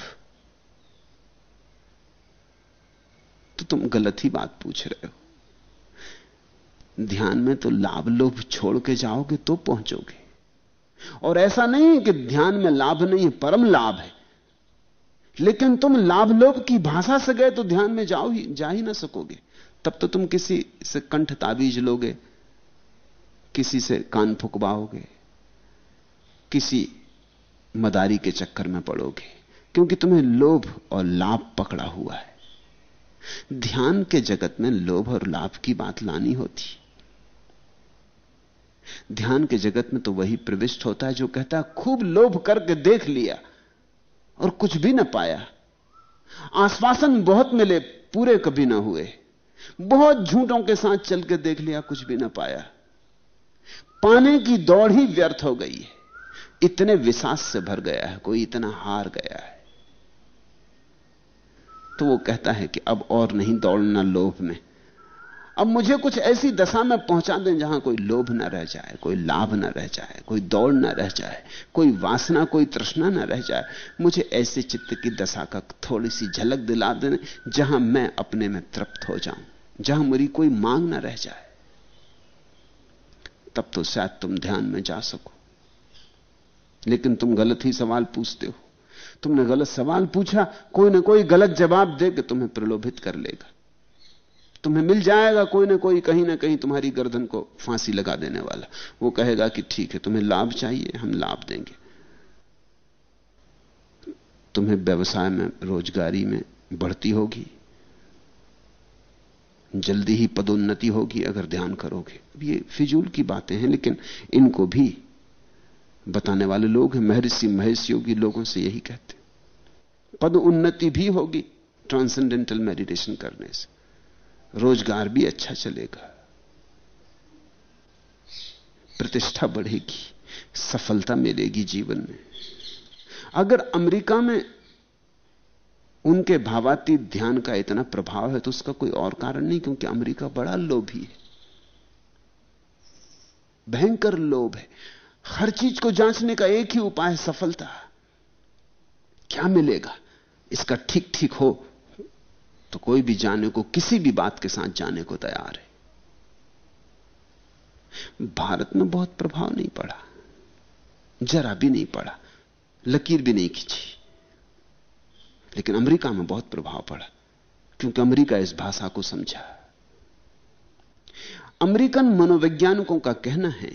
तो तुम गलत ही बात पूछ रहे हो। ध्यान में तो लाभ लोभ छोड़ के जाओगे तो पहुंचोगे। और ऐसा नहीं है कि ध्यान में लाभ नहीं है, परम लाभ है। लेकिन तुम लाभ लोभ की भाषा से गए तो ध्यान में जाओ ही, जा ही ना सकोगे। तब तो तुम किसी से कंठ ताबीज लोगे, किसी से कान फुकवाओगे, किसी मदारी के चक्कर में पड़ोगे, क्योंकि तुम्हें लोभ और लाभ पकड़ा हुआ है। ध्यान के जगत में लोभ और लाभ की बात लानी होती। ध्यान के जगत में तो वही प्रविष्ट होता है जो कहता है, खूब लोभ करके देख लिया और कुछ भी ना पाया। आश्वासन बहुत मिले, पूरे कभी ना हुए। बहुत झूठों के साथ चल के देख लिया, कुछ भी ना पाया। पाने की दौड़ ही व्यर्थ हो गई है। इतने विश्वास से भर गया है, कोई इतना हार गया है। तो वो कहता है कि अब और नहीं दौड़ना लोभ में। अब मुझे कुछ ऐसी दशा में पहुँचा दें जहाँ कोई लोभ ना रह जाए, कोई लाभ ना रह जाए, कोई दौड़ ना रह जाए, कोई वासना, कोई तृष्णा ना रह जाए। मुझे ऐसे चित्त की दशा का थोड़ी सी झलक दिला दें जहाँ मैं अपने में तृप्त हो जाऊँ, जहाँ मेरी कोई मांग ना रह जाए। तब तो शायद तुम ध्यान में जा सको। लेकिन तुम गलत ही सवाल पूछते हो। तुमने गलत सवाल पूछा, कोई ना कोई गलत जवाब दे के तुम्हें प्रलोभित कर लेगा। तुम्हें मिल जाएगा कोई ना कोई, कहीं ना कहीं तुम्हारी गर्दन को फांसी लगा देने वाला। वो कहेगा कि ठीक है, तुम्हें लाभ चाहिए, हम लाभ देंगे। तुम्हें व्यवसाय में, रोजगारी में बढ़ती होगी। जल्दी ही पदोन्नति होगी अगर ध्यान करोगे। ये फिजूल की बातें हैं, लेकिन इनको भी बताने वाले लोग हैं, महर्षि महेश योगी लोगों से यही कहते पद उन्नति भी होगी ट्रांसेंडेंटल मेडिटेशन करने से। रोज़गार भी अच्छा चलेगा। प्रतिष्ठा बढ़ेगी, सफलता मिलेगी जीवन में। अगर अमेरिका में उनके भावातीत ध्यान का इतना प्रभाव है तो उसका कोई और कारण नहीं, क्योंकि अमेरिका बड़ा लोभी है। भयंकर लोभ है। हर चीज़ को जांचने का एक ही उपाय है, सफलता। क्या मिलेगा? इसका ठीक ठीक हो तो कोई भी जाने को, किसी भी बात के साथ जाने को तैयार है। भारत में बहुत प्रभाव नहीं पड़ा। जरा भी नहीं पड़ा। लकीर भी नहीं खींची। लेकिन अमेरिका में बहुत प्रभाव पड़ा, क्योंकि अमेरिका इस भाषा को समझा। अमेरिकन मनोवैज्ञानिकों का कहना है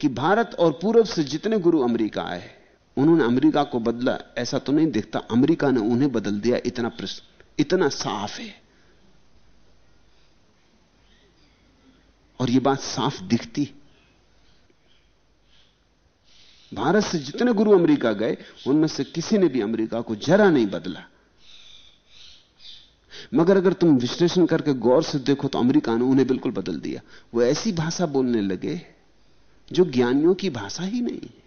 कि भारत और पूर्व से जितने गुरु अमेरिका आए उन्होंने अमेरिका को बदला, ऐसा तो नहीं दिखता। अमेरिका ने उन्हें बदल दिया। इतना प्रश्न इतना साफ़ है। और यह बात साफ़ दिखती। भारत से जितने गुरु अमेरिका गए, उनमें से किसी ने भी अमेरिका को जरा नहीं बदला। मगर अगर तुम विश्लेषण करके गौर से देखो तो अमेरिका ने उन्हें बिल्कुल बदल दिया। वो ऐसी भाषा बोलने लगे, जो ज्ञानियों की भाषा ही नहीं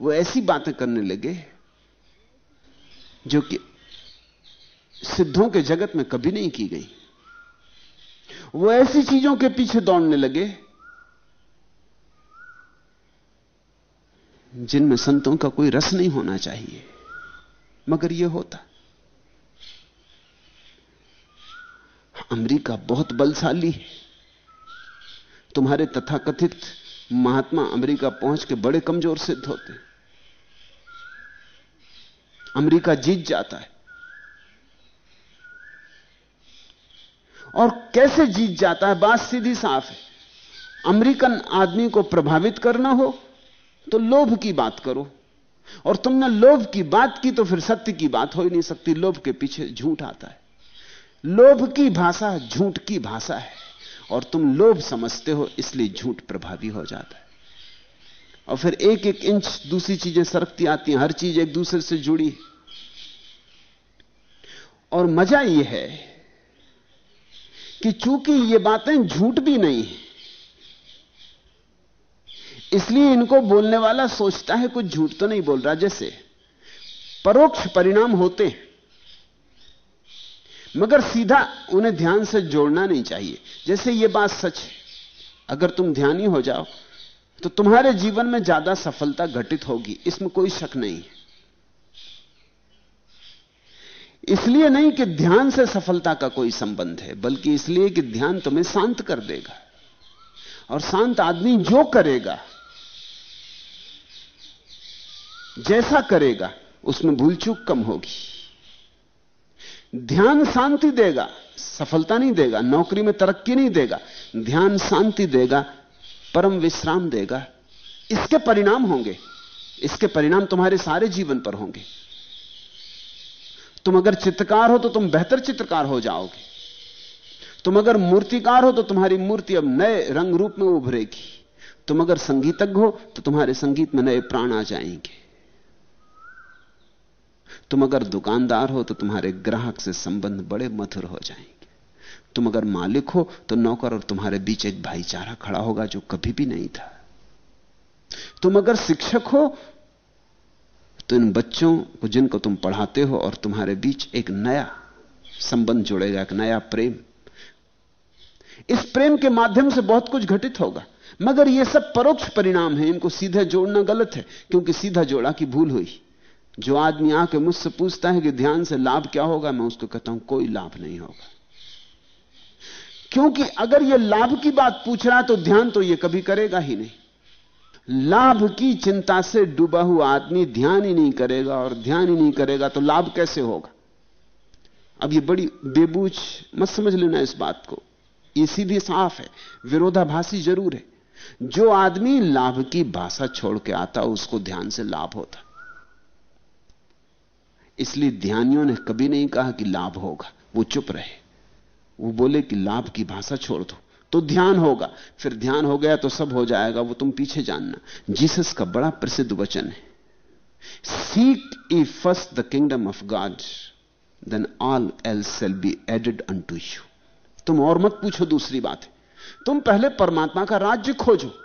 वो ऐसी बातें करने लगे जो कि सिद्धों के जगत में कभी नहीं की गई। वो ऐसी चीज़ों के पीछे दौड़ने लगे जिनमें संतों का कोई रस नहीं होना चाहिए, मगर यह होता। अमेरिका बहुत बलशाली है। तुम्हारे तथाकथित महात्मा अमेरिका पहुँच के बड़े कमज़ोर सिद्ध होते अमेरिका जीत जाता है। और कैसे जीत जाता है? बात सीधी साफ़ है। अमेरिकन आदमी को प्रभावित करना हो तो लोभ की बात करो। और तुमने लोभ की बात की तो फिर सत्य की बात हो ही नहीं सकती। लोभ के पीछे झूठ आता है। लोभ की भाषा झूठ की भाषा है। और तुम लोभ समझते हो, इसलिए झूठ प्रभावी हो जाता है। और फिर एक एक इंच दूसरी चीज़ें सरकती आती हैं, हर चीज़ एक दूसरे से जुड़ी और मज़ा यह है कि चूँकि ये बातें झूठ भी नहीं है, इसलिए इनको बोलने वाला सोचता है, कुछ झूठ तो नहीं बोल रहा। जैसे परोक्ष परिणाम होते हैं। मगर सीधा उन्हें ध्यान से जोड़ना नहीं चाहिए। जैसे यह बात सच है, अगर तुम ध्यानी हो जाओ तो तुम्हारे जीवन में ज़्यादा सफलता घटित होगी, इसमें कोई शक नहीं है। इसलिए नहीं कि ध्यान से सफलता का कोई संबंध है, बल्कि इसलिए कि ध्यान तुम्हें शांत कर देगा। और शांत आदमी जो करेगा, जैसा करेगा, उसमें भूल चूक कम होगी। ध्यान शांति देगा, सफलता नहीं देगा, नौकरी में तरक्की नहीं देगा, ध्यान शांति देगा, परम विश्राम देगा। इसके परिणाम होंगे, इसके परिणाम तुम्हारे सारे जीवन पर होंगे। तुम अगर चित्रकार हो तो तुम बेहतर चित्रकार हो जाओगे। तुम अगर मूर्तिकार हो तो तुम्हारी मूर्ति अब नए रंग रूप में उभरेगी। तुम अगर संगीतज्ञ हो तो तुम्हारे संगीत में नए प्राण आ जाएँगे। तुम अगर दुकानदार हो तो तुम्हारे ग्राहक से संबंध बड़े मधुर हो जाएँगे। तुम अगर मालिक हो तो नौकर और तुम्हारे बीच एक भाईचारा खड़ा होगा जो कभी भी नहीं था। तुम अगर शिक्षक हो तो इन बच्चों को जिनको तुम पढ़ाते हो और तुम्हारे बीच एक नया संबंध जुड़ेगा, एक नया प्रेम। इस प्रेम के माध्यम से बहुत कुछ घटित होगा। मगर यह सब परोक्ष परिणाम है। इनको सीधे जोड़ना गलत है, क्योंकि सीधा जोड़ा की भूल हुई। जो आदमी आके मुझसे पूछता है कि ध्यान से लाभ क्या होगा, मैं उसको कहता हूँ, कोई लाभ नहीं होगा। क्योंकि अगर यह लाभ की बात पूछ रहा है तो ध्यान तो यह कभी करेगा ही नहीं। लाभ की चिंता से डूबा हुआ आदमी ध्यान ही नहीं करेगा, और ध्यान ही नहीं करेगा तो लाभ कैसे होगा? अब यह बड़ी बेबूझ, मत समझ लेना इस बात को। यह सीधी साफ़ है, विरोधाभासी ज़रूर है। जो आदमी लाभ की भाषा छोड़ के आता, उसको ध्यान से लाभ होता। इसलिए ध्यानियों ने कभी नहीं कहा कि लाभ होगा। वो चुप रहे। वो बोले कि लाभ की भाषा छोड़ दो। तो ध्यान होगा। फिर ध्यान हो गया तो सब हो जाएगा। वो तुम पीछे जानना। जीसस का बड़ा प्रसिद्ध वचन है। Seek ye first the kingdom of God then all L shall be added unto you तुम और मत पूछो दूसरी बात। तुम पहले परमात्मा का राज्य खोजो।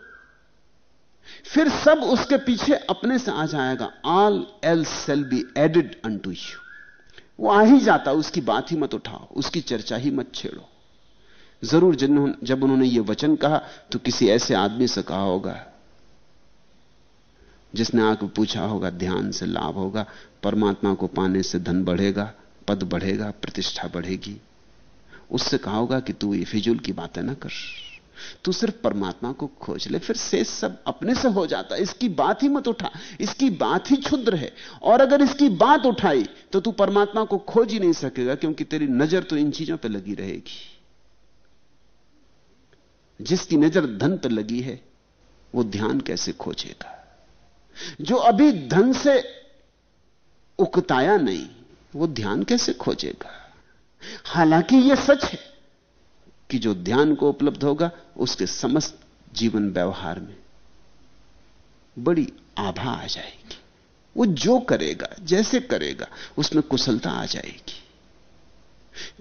फिर सब उसके पीछे अपने से आ जाएगा। All L shall be added unto you वो आ ही जाता, उसकी बात ही मत उठाओ, उसकी चर्चा ही मत छेड़ो। ज़रूर जब उन्होंने ये वचन कहा तो किसी ऐसे आदमी से कहा होगा, जिसने आके पूछा होगा, ध्यान से लाभ होगा, परमात्मा को पाने से धन बढ़ेगा, पद बढ़ेगा, प्रतिष्ठा बढ़ेगी, उससे कहा होगा कि तू ये फिजूल की बातें ना कर। तू सिर्फ़ परमात्मा को खोज ले, फिर शेष सब अपने से हो जाता इसकी बात ही मत उठा, इसकी बात ही क्षुद्र है। और अगर इसकी बात उठाई तो तू परमात्मा को खोज ही नहीं सकेगा, क्योंकि तेरी नज़र तो इन चीज़ों पर लगी रहेगी। जिसकी नज़र धन पर लगी है, वो ध्यान कैसे खोजेगा? जो अभी धन से उकताया नहीं, वो ध्यान कैसे खोजेगा? हालाँकि यह सच है कि जो ध्यान को उपलब्ध होगा, उसके समस्त जीवन व्यवहार में बड़ी आभा आ जाएगी। वो जो करेगा, जैसे करेगा, उसमें कुशलता आ जाएगी।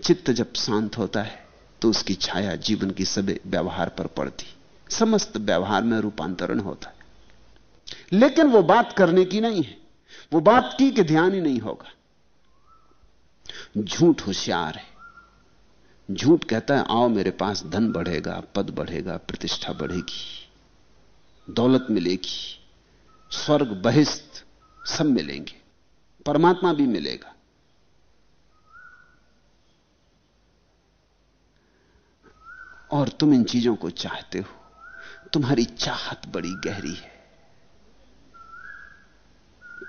चित्त जब शांत होता है तो उसकी छाया जीवन की सभी व्यवहार पर पड़ती। समस्त व्यवहार में रूपांतरण होता है। लेकिन वो बात करने की नहीं है। वो बात की कि ध्यान ही नहीं होगा। झूठ होशियार है। झूठ कहता है, आओ मेरे पास धन बढ़ेगा, पद बढ़ेगा, प्रतिष्ठा बढ़ेगी, दौलत मिलेगी, स्वर्ग बहिस्त सब मिलेंगे, परमात्मा भी मिलेगा। और तुम इन चीज़ों को चाहते हो। तुम्हारी चाहत बड़ी गहरी है।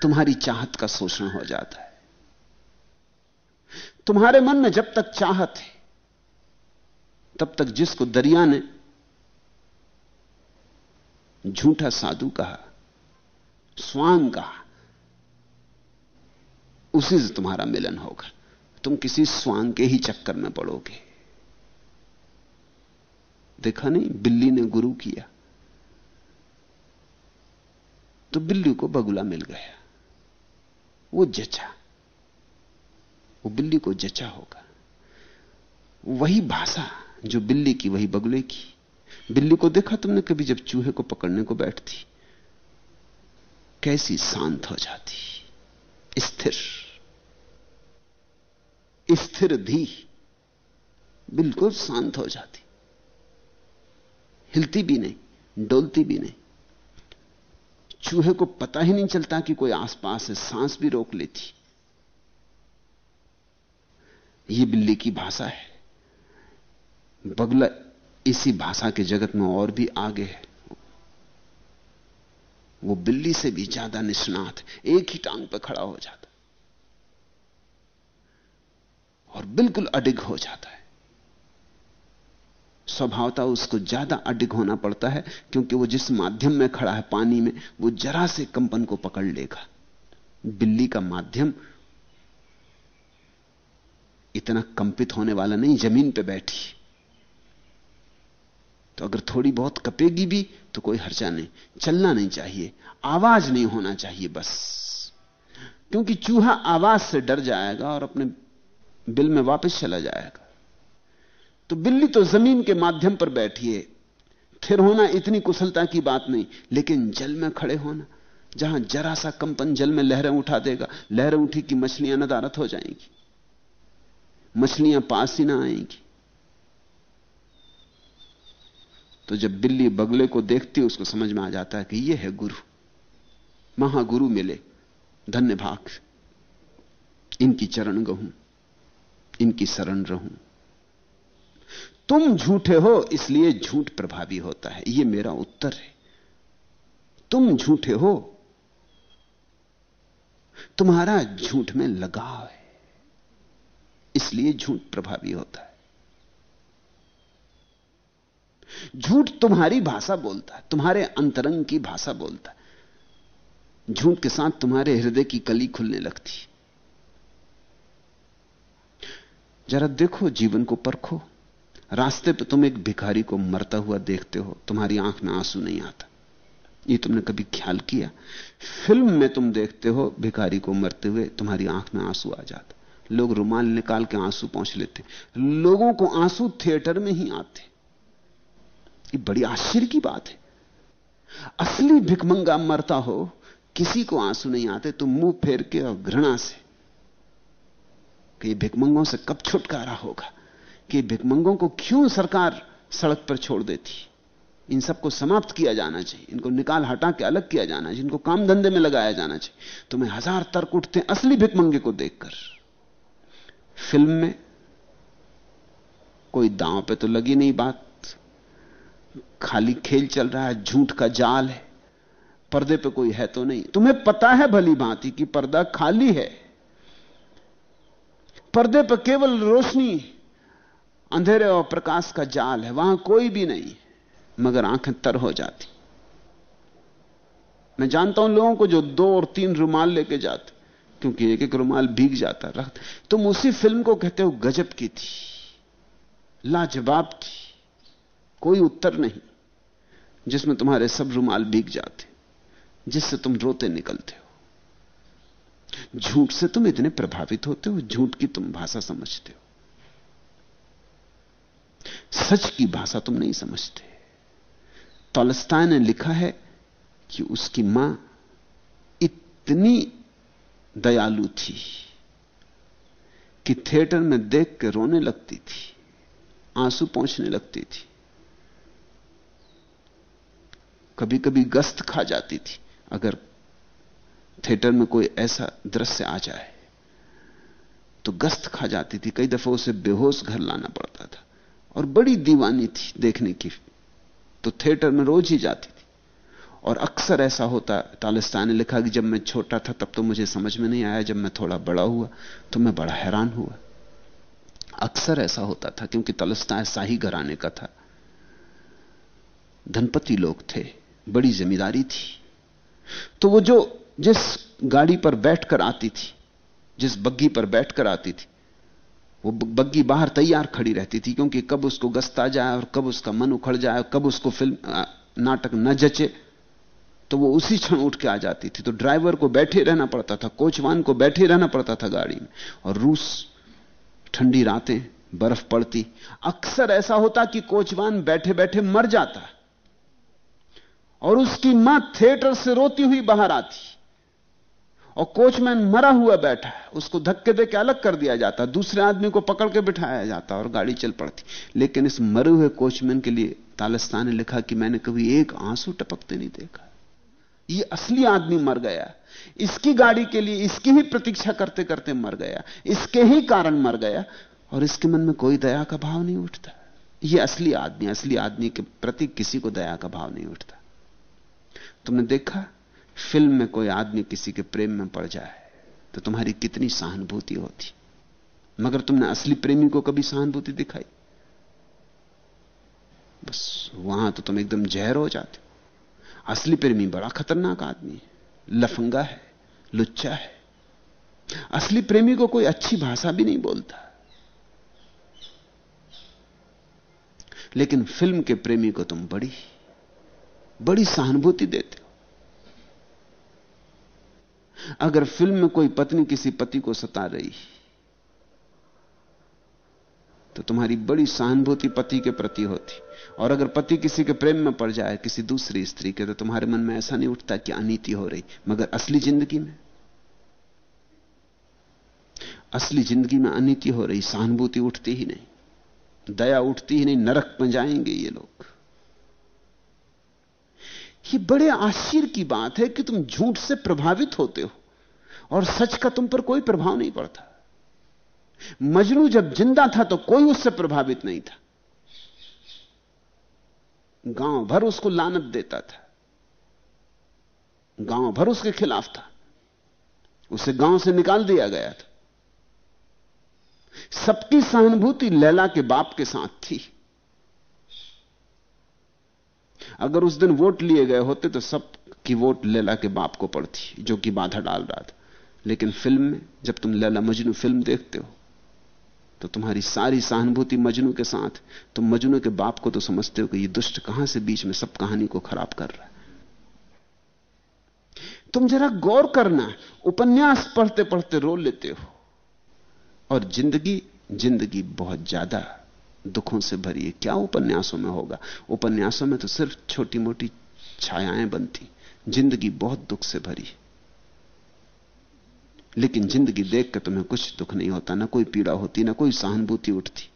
तुम्हारी चाहत का शोषण हो जाता है। तुम्हारे मन में जब तक चाहत है तब तक जिसको दरिया ने झूठा साधु कहा, स्वांग कहा, उसी से तुम्हारा मिलन होगा। तुम किसी स्वांग के ही चक्कर में पड़ोगे। देखा नहीं, बिल्ली ने गुरु किया तो बिल्ली को बगुला मिल गया। वो जचा, वो बिल्ली को जचा होगा। वही भाषा जो बिल्ली की, वही बगुले की। बिल्ली को देखा तुमने कभी जब चूहे को पकड़ने को बैठती? कैसी शांत हो जाती। स्थिर। स्थिर धी बिल्कुल शांत हो जाती। हिलती भी नहीं, डोलती भी नहीं। चूहे को पता ही नहीं चलता कि कोई आसपास है सांस भी रोक लेती। ये बिल्ली की भाषा है। बगला इसी भाषा के जगत में और भी आगे है। वो बिल्ली से भी ज़्यादा निष्णात एक ही टांग पर खड़ा हो जाता और बिल्कुल अडिग हो जाता है। स्वभावता उसको ज़्यादा अडिग होना पड़ता है, क्योंकि वो जिस माध्यम में खड़ा है पानी में, वो जरा से कंपन को पकड़ लेगा। बिल्ली का माध्यम इतना कंपित होने वाला नहीं, ज़मीन पे बैठी। तो अगर थोड़ी बहुत कपेगी भी तो कोई हर्चा नहीं। चलना नहीं चाहिए। आवाज़ नहीं होना चाहिए बस। क्योंकि चूहा आवाज़ से डर जाएगा और अपने बिल में वापस चला जाएगा। तो बिल्ली तो ज़मीन के माध्यम पर बैठी है। फिर होना इतनी कुशलता की बात नहीं, लेकिन जल में खड़े होना, जहाँ जरा सा कंपन जल में लहरें उठा देगा, लहरें उठी कि मछलियाँ नदारत हो जाएँगी। मछलियाँ पास ही ना आएँगी। तो जब बिल्ली बगले को देखती उसको समझ में आ जाता है कि यह है गुरु। महागुरु मिले, धन्य भाग। इनकी चरण गहूं, इनकी शरण रहूँ। तुम झूठे हो, इसलिए झूठ प्रभावी होता है। यह मेरा उत्तर है। तुम झूठे हो, तुम्हारा झूठ में लगाव है। इसलिए झूठ प्रभावी होता है। झूठ तुम्हारी भाषा बोलता है, तुम्हारे अंतरंग की भाषा बोलता है। झूठ के साथ तुम्हारे हृदय की कली खुलने लगती जरा देखो, जीवन को परखो। रास्ते पे तुम एक भिखारी को मरता हुआ देखते हो, तुम्हारी आँख में आँसू नहीं आता। ये तुमने कभी ख्याल किया? फ़िल्म में तुम देखते हो, भिखारी को मरते हुए तुम्हारी आँख में आँसू आ जाता। लोग रुमाल निकाल के आँसू पहुँच लेते। लोगों को आँसू थिएटर में ही आते। ये बड़ी आश्चर्य की बात है। असली भिकमंगा मरता हो, किसी को आँसू नहीं आते तुम मुँह फेर के और घृणा से। कि भिकमंगों से कब छुटकारा होगा? कि भिकमंगों को क्यों सरकार सड़क पर छोड़ देती? इन सबको समाप्त किया जाना चाहिए, इनको निकाल हटा के अलग किया जाना चाहिए, इनको काम धंधे में लगाया जाना चाहिए। तुम्हें हज़ार तर्क उठते असली भिकमंगे को देखकर, फ़िल्म में कोई दांव पे तो लगी नहीं बात खाली खेल चल रहा है, झूठ का जाल है। पर्दे पे कोई है तो नहीं। तुम्हें पता है भली भांति कि पर्दा खाली है। पर्दे पर केवल रोशनी, अंधेरे और प्रकाश का जाल है, वहाँ कोई भी नहीं, मगर आँखें तर हो जाती। मैं जानता हूँ लोगों को जो दो और तीन रुमाल लेके जाते, क्योंकि एक एक रुमाल भीग जाता, रख तुम उसी फ़िल्म को कहते हो, गजब की थी, लाजवाब थी। कोई उत्तर नहीं, जिसमें तुम्हारे सब रुमाल भीग जाते, जिससे तुम रोते निकलते हो। झूठ से तुम इतने प्रभावित होते हो, झूठ की तुम भाषा समझते हो। सच की भाषा तुम नहीं समझते। तौलस्ताय ने लिखा है कि उसकी माँ इतनी दयालु थी कि थिएटर में देख के रोने लगती थी, आँसू पहुँचने लगती थी। कभी कभी गस्त खा जाती थी। अगर थिएटर में कोई ऐसा दृश्य आ जाए तो गस्त खा जाती थी। कई दफ़ा उसे बेहोश घर लाना पड़ता था। और बड़ी दीवानी थी देखने की। तो थिएटर में रोज ही जाती थी। और अक्सर ऐसा होता, तालिस्तान ने लिखा कि जब मैं छोटा था, तब तो मुझे समझ में नहीं आया। जब मैं थोड़ा बड़ा हुआ तो मैं बड़ा हैरान हुआ। अक्सर ऐसा होता था, क्योंकि तलस्तान शाही घराने का था। धनपति लोग थे। बड़ी ज़िम्मेदारी थी। तो वो जो जिस गाड़ी पर बैठकर आती थी, जिस बग्गी पर बैठकर आती थी, वो बग्गी बाहर तैयार खड़ी रहती थी, क्योंकि कब उसको गस्ता जाए और कब उसका मन उखड़ जाए, कब उसको फ़िल्म नाटक न जचे तो वो उसी क्षण उठ के आ जाती थी। तो ड्राइवर को बैठे रहना पड़ता था, कोचवान को बैठे रहना पड़ता था गाड़ी में। और रूस, ठंडी रातें, बर्फ़ पड़ती। अक्सर ऐसा होता कि कोचवान बैठे बैठे मर जाता। और उसकी माँ थिएटर से रोती हुई बाहर आती। और कोचमैन मरा हुआ बैठा है। उसको धक्के दे के अलग कर दिया जाता। दूसरे आदमी को पकड़ के बिठाया जाता और गाड़ी चल पड़ती। लेकिन इस मरे हुए कोचमैन के लिए तालिस्तान ने लिखा कि मैंने कभी एक आँसू टपकते नहीं देखा। ये असली आदमी मर गया। इसकी गाड़ी के लिए इसकी ही प्रतीक्षा करते करते मर गया। इसके ही कारण मर गया। और इसके मन में कोई दया का भाव नहीं उठता। ये असली आदमी असली आदमी के प्रति किसी को दया का भाव नहीं उठता। तुमने देखा? फ़िल्म में कोई आदमी किसी के प्रेम में पड़ जाए तो तुम्हारी कितनी सहानुभूति होती। मगर तुमने असली प्रेमी को कभी सहानुभूति दिखाई? बस वहाँ तो तुम एकदम जहर हो जाते असली प्रेमी बड़ा खतरनाक आदमी है, लफंगा है, लुच्चा है। असली प्रेमी को कोई अच्छी भाषा भी नहीं बोलता। लेकिन फ़िल्म के प्रेमी को तुम बड़ी बड़ी सहानुभूति देते। हो अगर फ़िल्म में कोई पत्नी किसी पति को सता रही तो तुम्हारी बड़ी सहानुभूति पति के प्रति होती। और अगर पति किसी के प्रेम में पड़ जाए, किसी दूसरी स्त्री के तो तुम्हारे मन में ऐसा नहीं उठता कि अनीति हो रही, मगर असली ज़िंदगी में। असली ज़िंदगी में अनीति हो रही, सहानुभूति उठती ही नहीं। दया उठती ही नहीं, नरक में जाएँगे ये लोग। ये बड़े आश्चर्य की बात है कि तुम झूठ से प्रभावित होते हो और सच का तुम पर कोई प्रभाव नहीं पड़ता। मजनू जब ज़िंदा था तो कोई उससे प्रभावित नहीं था। गाँव भर उसको लानत देता था। गाँव भर उसके खिलाफ था। उसे गाँव से निकाल दिया गया था। सबकी सहानुभूति लैला के बाप के साथ थी। अगर उस दिन वोट लिए गए होते तो सब की वोट लैला के बाप को पड़ती, जो कि बाधा डाल रहा था। लेकिन फ़िल्म में, जब तुम लैला मजनू फ़िल्म देखते हो तो तुम्हारी सारी सहानुभूति मजनू के साथ, तुम मजनू के बाप को तो समझते हो कि ये दुष्ट कहाँ से बीच में सब कहानी को खराब कर रहा है। तुम जरा गौर करना, उपन्यास पढ़ते पढ़ते रो लेते हो। और ज़िंदगी ज़िंदगी बहुत ज़्यादा दुखों से भरी है। क्या उपन्यासों में होगा? उपन्यासों में तो सिर्फ़ छोटी मोटी छायाएँ बनती। ज़िंदगी बहुत दुख से भरी लेकिन ज़िंदगी देख कर तुम्हें कुछ दुख नहीं होता। ना कोई पीड़ा होती, ना कोई सहानुभूति उठती।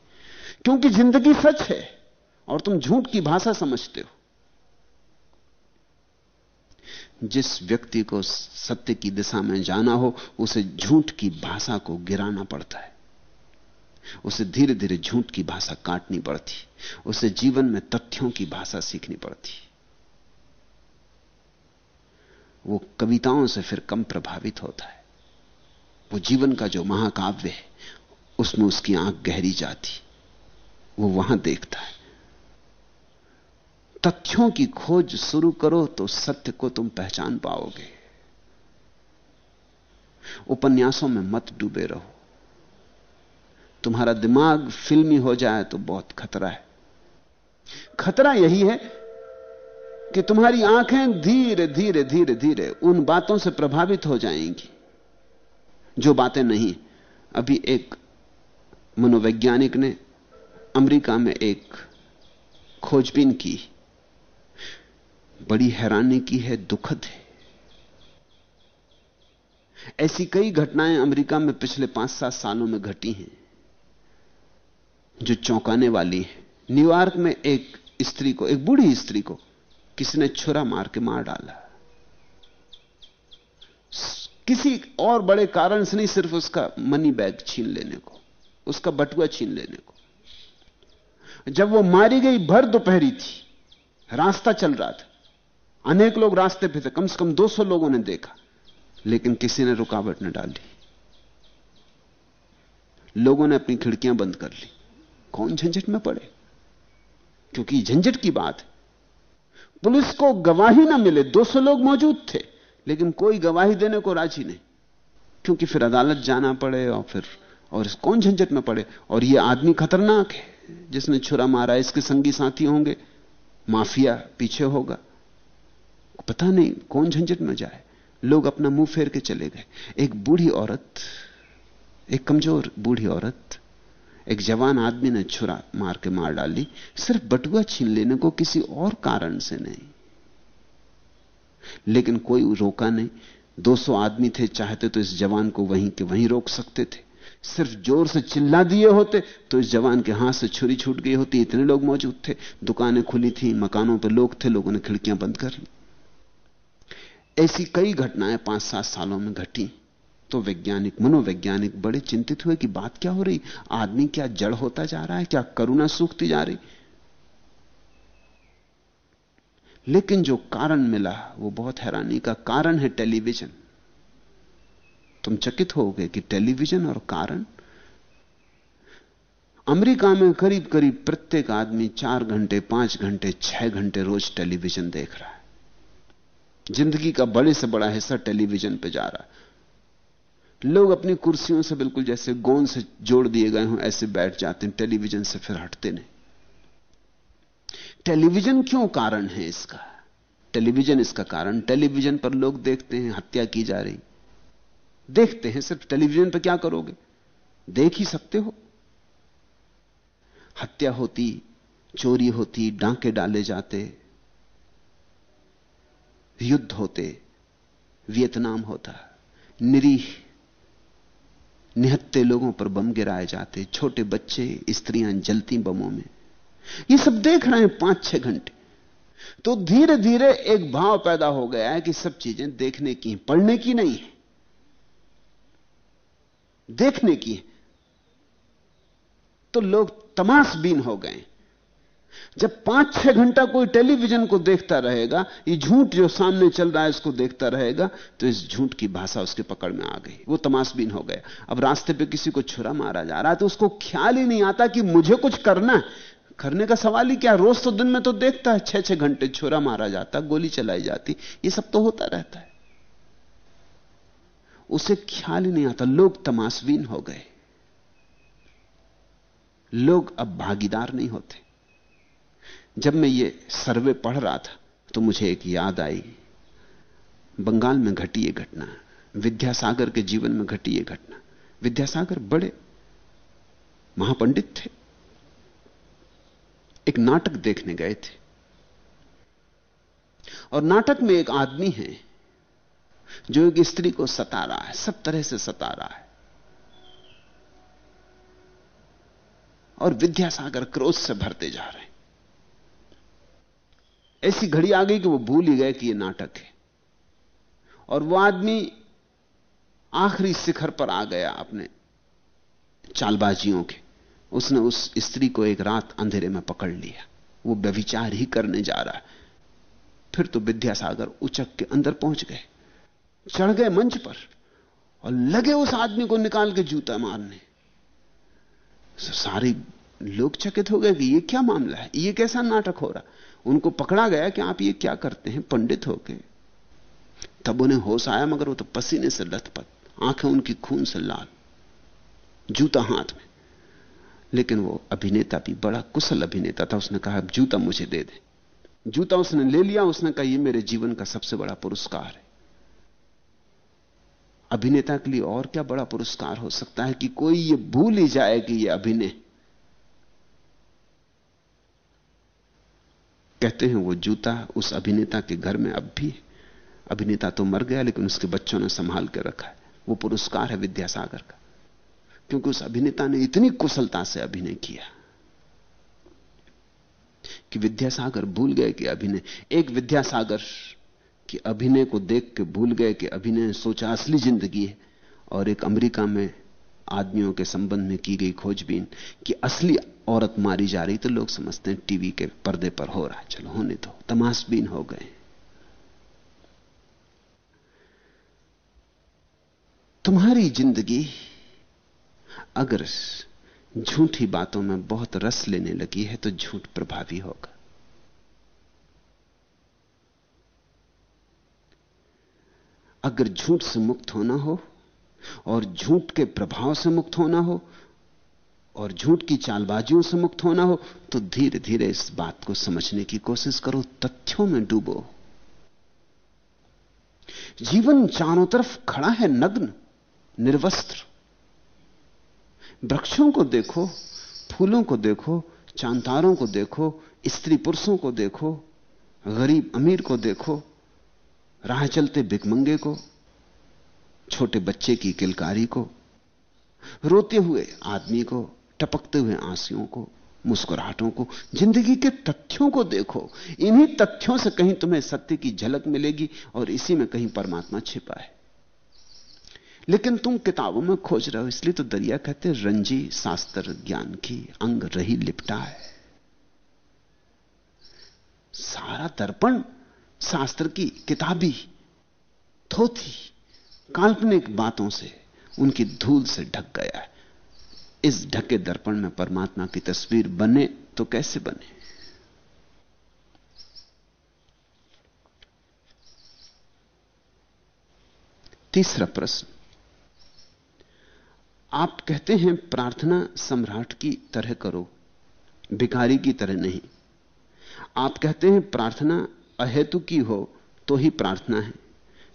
क्योंकि ज़िंदगी सच है और तुम झूठ की भाषा समझते हो। जिस व्यक्ति को सत्य की दिशा में जाना हो, उसे झूठ की भाषा को गिराना पड़ता है। उसे धीरे धीरे झूठ की भाषा काटनी पड़ती, उसे जीवन में तथ्यों की भाषा सीखनी पड़ती। वो कविताओं से फिर कम प्रभावित होता है। वो जीवन का जो महाकाव्य है, उसमें उसकी आँख गहरी जाती, वो वहाँ देखता है। तथ्यों की खोज शुरू करो तो सत्य को तुम पहचान पाओगे। उपन्यासों में मत डूबे रहो। तुम्हारा दिमाग फिल्मी हो जाए तो बहुत खतरा है। खतरा यही है कि तुम्हारी आँखें धीरे धीरे धीरे धीरे उन बातों से प्रभावित हो जाएँगी, जो बातें नहीं। अभी एक मनोवैज्ञानिक ने अमेरिका में एक खोजबीन की। बड़ी हैरानी की है, दुखद है। ऐसी कई घटनाएँ अमेरिका में पिछले पाँच सात सालों में घटी हैं। जो चौंकाने वाली है। न्यूयॉर्क में एक स्त्री को, एक बूढ़ी स्त्री को किसी ने छुरा मार के मार डाला? किसी और बड़े कारण से नहीं, सिर्फ़ उसका मनी बैग छीन लेने को, उसका बटुआ छीन लेने को। जब वो मारी गई, भर दोपहरी थी, रास्ता चल रहा था। अनेक लोग रास्ते पे थे, कम से कम 200 लोगों ने देखा, लेकिन किसी ने रुकावट न डाली। लोगों ने अपनी खिड़कियाँ बंद कर ली। कौन झंझट में पड़े? क्योंकि झंझट की बात है पुलिस को गवाही ना मिले 200 लोग मौजूद थे, लेकिन कोई गवाही देने को राज़ी नहीं। क्योंकि फिर अदालत जाना पड़े और फिर, और इस कौन झंझट में पड़े? और यह आदमी खतरनाक है, जिसने छुरा मारा, इसके संगी साथी होंगे, माफिया पीछे होगा। पता नहीं कौन झंझट में जाए। लोग अपना मुँह फेर के चले गए। एक बूढ़ी औरत, एक कमज़ोर बूढ़ी औरत एक जवान आदमी ने छुरा मार के मार डाली। सिर्फ़ बटुआ छीन लेने को किसी और कारण से नहीं। लेकिन कोई रोका नहीं। 200 आदमी थे, चाहते तो इस जवान को वहीं के वहीं रोक सकते थे। सिर्फ़ ज़ोर से चिल्ला दिए होते तो इस जवान के हाथ से छुरी छूट गई होती। इतने लोग मौजूद थे। दुकानें खुली थी, मकानों पर लोग थे, लोगों ने खिड़कियाँ बंद कर ली। ऐसी कई घटनाएँ पाँच सात सालों में घटी। तो वैज्ञानिक मनोवैज्ञानिक बड़े चिंतित हुए कि बात क्या हो रही? आदमी क्या जड़ होता जा रहा है? क्या करुणा सूखती जा रही? लेकिन जो कारण मिला, वो बहुत हैरानी का कारण है टेलीविज़न। तुम चकित हो कि टेलीविज़न और कारण? अमेरिका में करीब करीब प्रत्येक आदमी चार घंटे, पाँच घंटे, छह घंटे रोज टेलीविज़न देख रहा है। ज़िंदगी का बड़े से बड़ा हिस्सा टेलीविज़न पे जा रहा है। लोग अपनी कुर्सियों से बिल्कुल जैसे गोंद से जोड़ दिए गए हों, ऐसे बैठ जाते हैं, टेलीविज़न से फिर हटते नहीं। टेलीविज़न क्यों कारण है इसका? टेलीविज़न इसका कारण, टेलीविज़न पर लोग देखते हैं, हत्या की जा रही। देखते हैं, सिर्फ़ टेलीविज़न पर क्या करोगे? देख ही सकते हो। हत्या होती, चोरी होती, डांके डाले जाते, युद्ध होते, वियतनाम होता, निरीह निहत्ते लोगों पर बम गिराए जाते, छोटे बच्चे, स्त्रियाँ जलती बमों में। ये सब देख रहे हैं पाँच छह घंटे। तो धीरे धीरे एक भाव पैदा हो गया है कि सब चीज़ें देखने की पढ़ने की नहीं है। देखने की है। तो लोग तमाशबीन हो गए जब पाँच छह घंटा कोई टेलीविज़न को देखता रहेगा, ये झूठ जो सामने चल रहा है इसको देखता रहेगा तो इस झूठ की भाषा उसके पकड़ में आ गई। वो तमाशबीन हो गया। अब रास्ते पे किसी को छुरा मारा जा रहा है तो उसको ख्याल ही नहीं आता कि मुझे कुछ करना है। करने का सवाल ही क्या रोज तो दिन में तो देखता है, छह छह घंटे छुरा मारा जाता, गोली चलाई जाती। ये सब तो होता रहता है। उसे ख्याल ही नहीं आता। लोग तमाशबीन हो गए। लोग अब भागीदार नहीं होते। जब मैं ये सर्वे पढ़ रहा था तो मुझे एक याद आई। बंगाल में घटी ये घटना, विद्यासागर के जीवन में घटी ये घटना। विद्यासागर बड़े महापंडित थे। एक नाटक देखने गए थे। और नाटक में एक आदमी है, जो एक स्त्री को सता रहा है, सब तरह से सता रहा है। और विद्यासागर क्रोध से भरते जा रहे हैं। ऐसी घड़ी आ गई कि वो भूल ही गए कि ये नाटक है। और वो आदमी आखिरी शिखर पर आ गया अपने चालबाजियों के। उसने उस स्त्री को एक रात अंधेरे में पकड़ लिया। वो व्यविचार ही करने जा रहा है। फिर तो विद्यासागर उचक के अंदर पहुँच गए। चढ़ गए मंच पर और लगे उस आदमी को निकाल के जूता मारने। सारी लोग चकित हो गए कि ये क्या मामला है? ये कैसा नाटक हो रहा? उनको पकड़ा गया कि आप ये क्या करते हैं, पंडित होके। तब उन्हें होश आया, मगर वो तो पसीने से लथपथ, आँखें उनकी खून से लाल, जूता हाथ में। लेकिन वो अभिनेता भी, बड़ा कुशल अभिनेता था, उसने कहा, अब जूता मुझे दे दे। जूता उसने ले लिया, उसने कहा यह मेरे जीवन का सबसे बड़ा पुरस्कार है। अभिनेता के लिए और क्या बड़ा पुरस्कार हो सकता है कि कोई ये भूल ही जाए कि ये अभिनय कहते हैं, वो जूता उस अभिनेता के घर में अब भी अभिनेता तो मर गया, लेकिन उसके बच्चों ने संभाल के रखा है। वो पुरस्कार है विद्यासागर का। क्योंकि उस अभिनेता ने इतनी कुशलता से अभिनय किया कि विद्यासागर भूल गए कि अभिनय, एक विद्यासागर कि अभिनय को देख के भूल गए कि अभिनय सोचा असली ज़िंदगी है। और एक अमेरिका में आदमियों के संबंध में की गई खोजबीन कि असली औरत मारी जा रही तो लोग समझते हैं टीवी के पर्दे पर हो रहा है। चलो, होने दो। तमाशबीन हो गए। तुम्हारी ज़िंदगी अगर झूठी बातों में बहुत रस लेने लगी है तो झूठ प्रभावी होगा। अगर झूठ से मुक्त होना हो और झूठ के प्रभाव से मुक्त होना हो और झूठ की चालबाजियों से मुक्त होना हो तो धीरे धीरे इस बात को समझने की कोशिश करो, तथ्यों में डूबो। जीवन चारों तरफ़ खड़ा है नग्न, निर्वस्त्र। वृक्षों को देखो, फूलों को देखो, चांतारों को देखो, स्त्री पुरुषों को देखो, गरीब अमीर को देखो, राह चलते भिकमंगे को, छोटे बच्चे की किलकारी को, रोते हुए आदमी को टपकते हुए आंसुओं को, मुस्कुराहटों को, ज़िंदगी के तथ्यों को देखो। इन्हीं तथ्यों से कहीं तुम्हें सत्य की झलक मिलेगी और इसी में कहीं परमात्मा छिपा है। लेकिन तुम किताबों में खोज रहे हो, इसलिए तो दरिया कहते रंजी शास्त्र ज्ञान की अंग रही लिपटा है। सारा दर्पण शास्त्र की किताबी, थोथी, काल्पनिक बातों से, उनकी धूल से ढक गया है। इस ढके दर्पण में परमात्मा की तस्वीर बने तो कैसे बने? तीसरा प्रश्न। आप कहते हैं प्रार्थना सम्राट की तरह करो, भिखारी की तरह नहीं। आप कहते हैं प्रार्थना अहेतु की हो तो ही प्रार्थना है,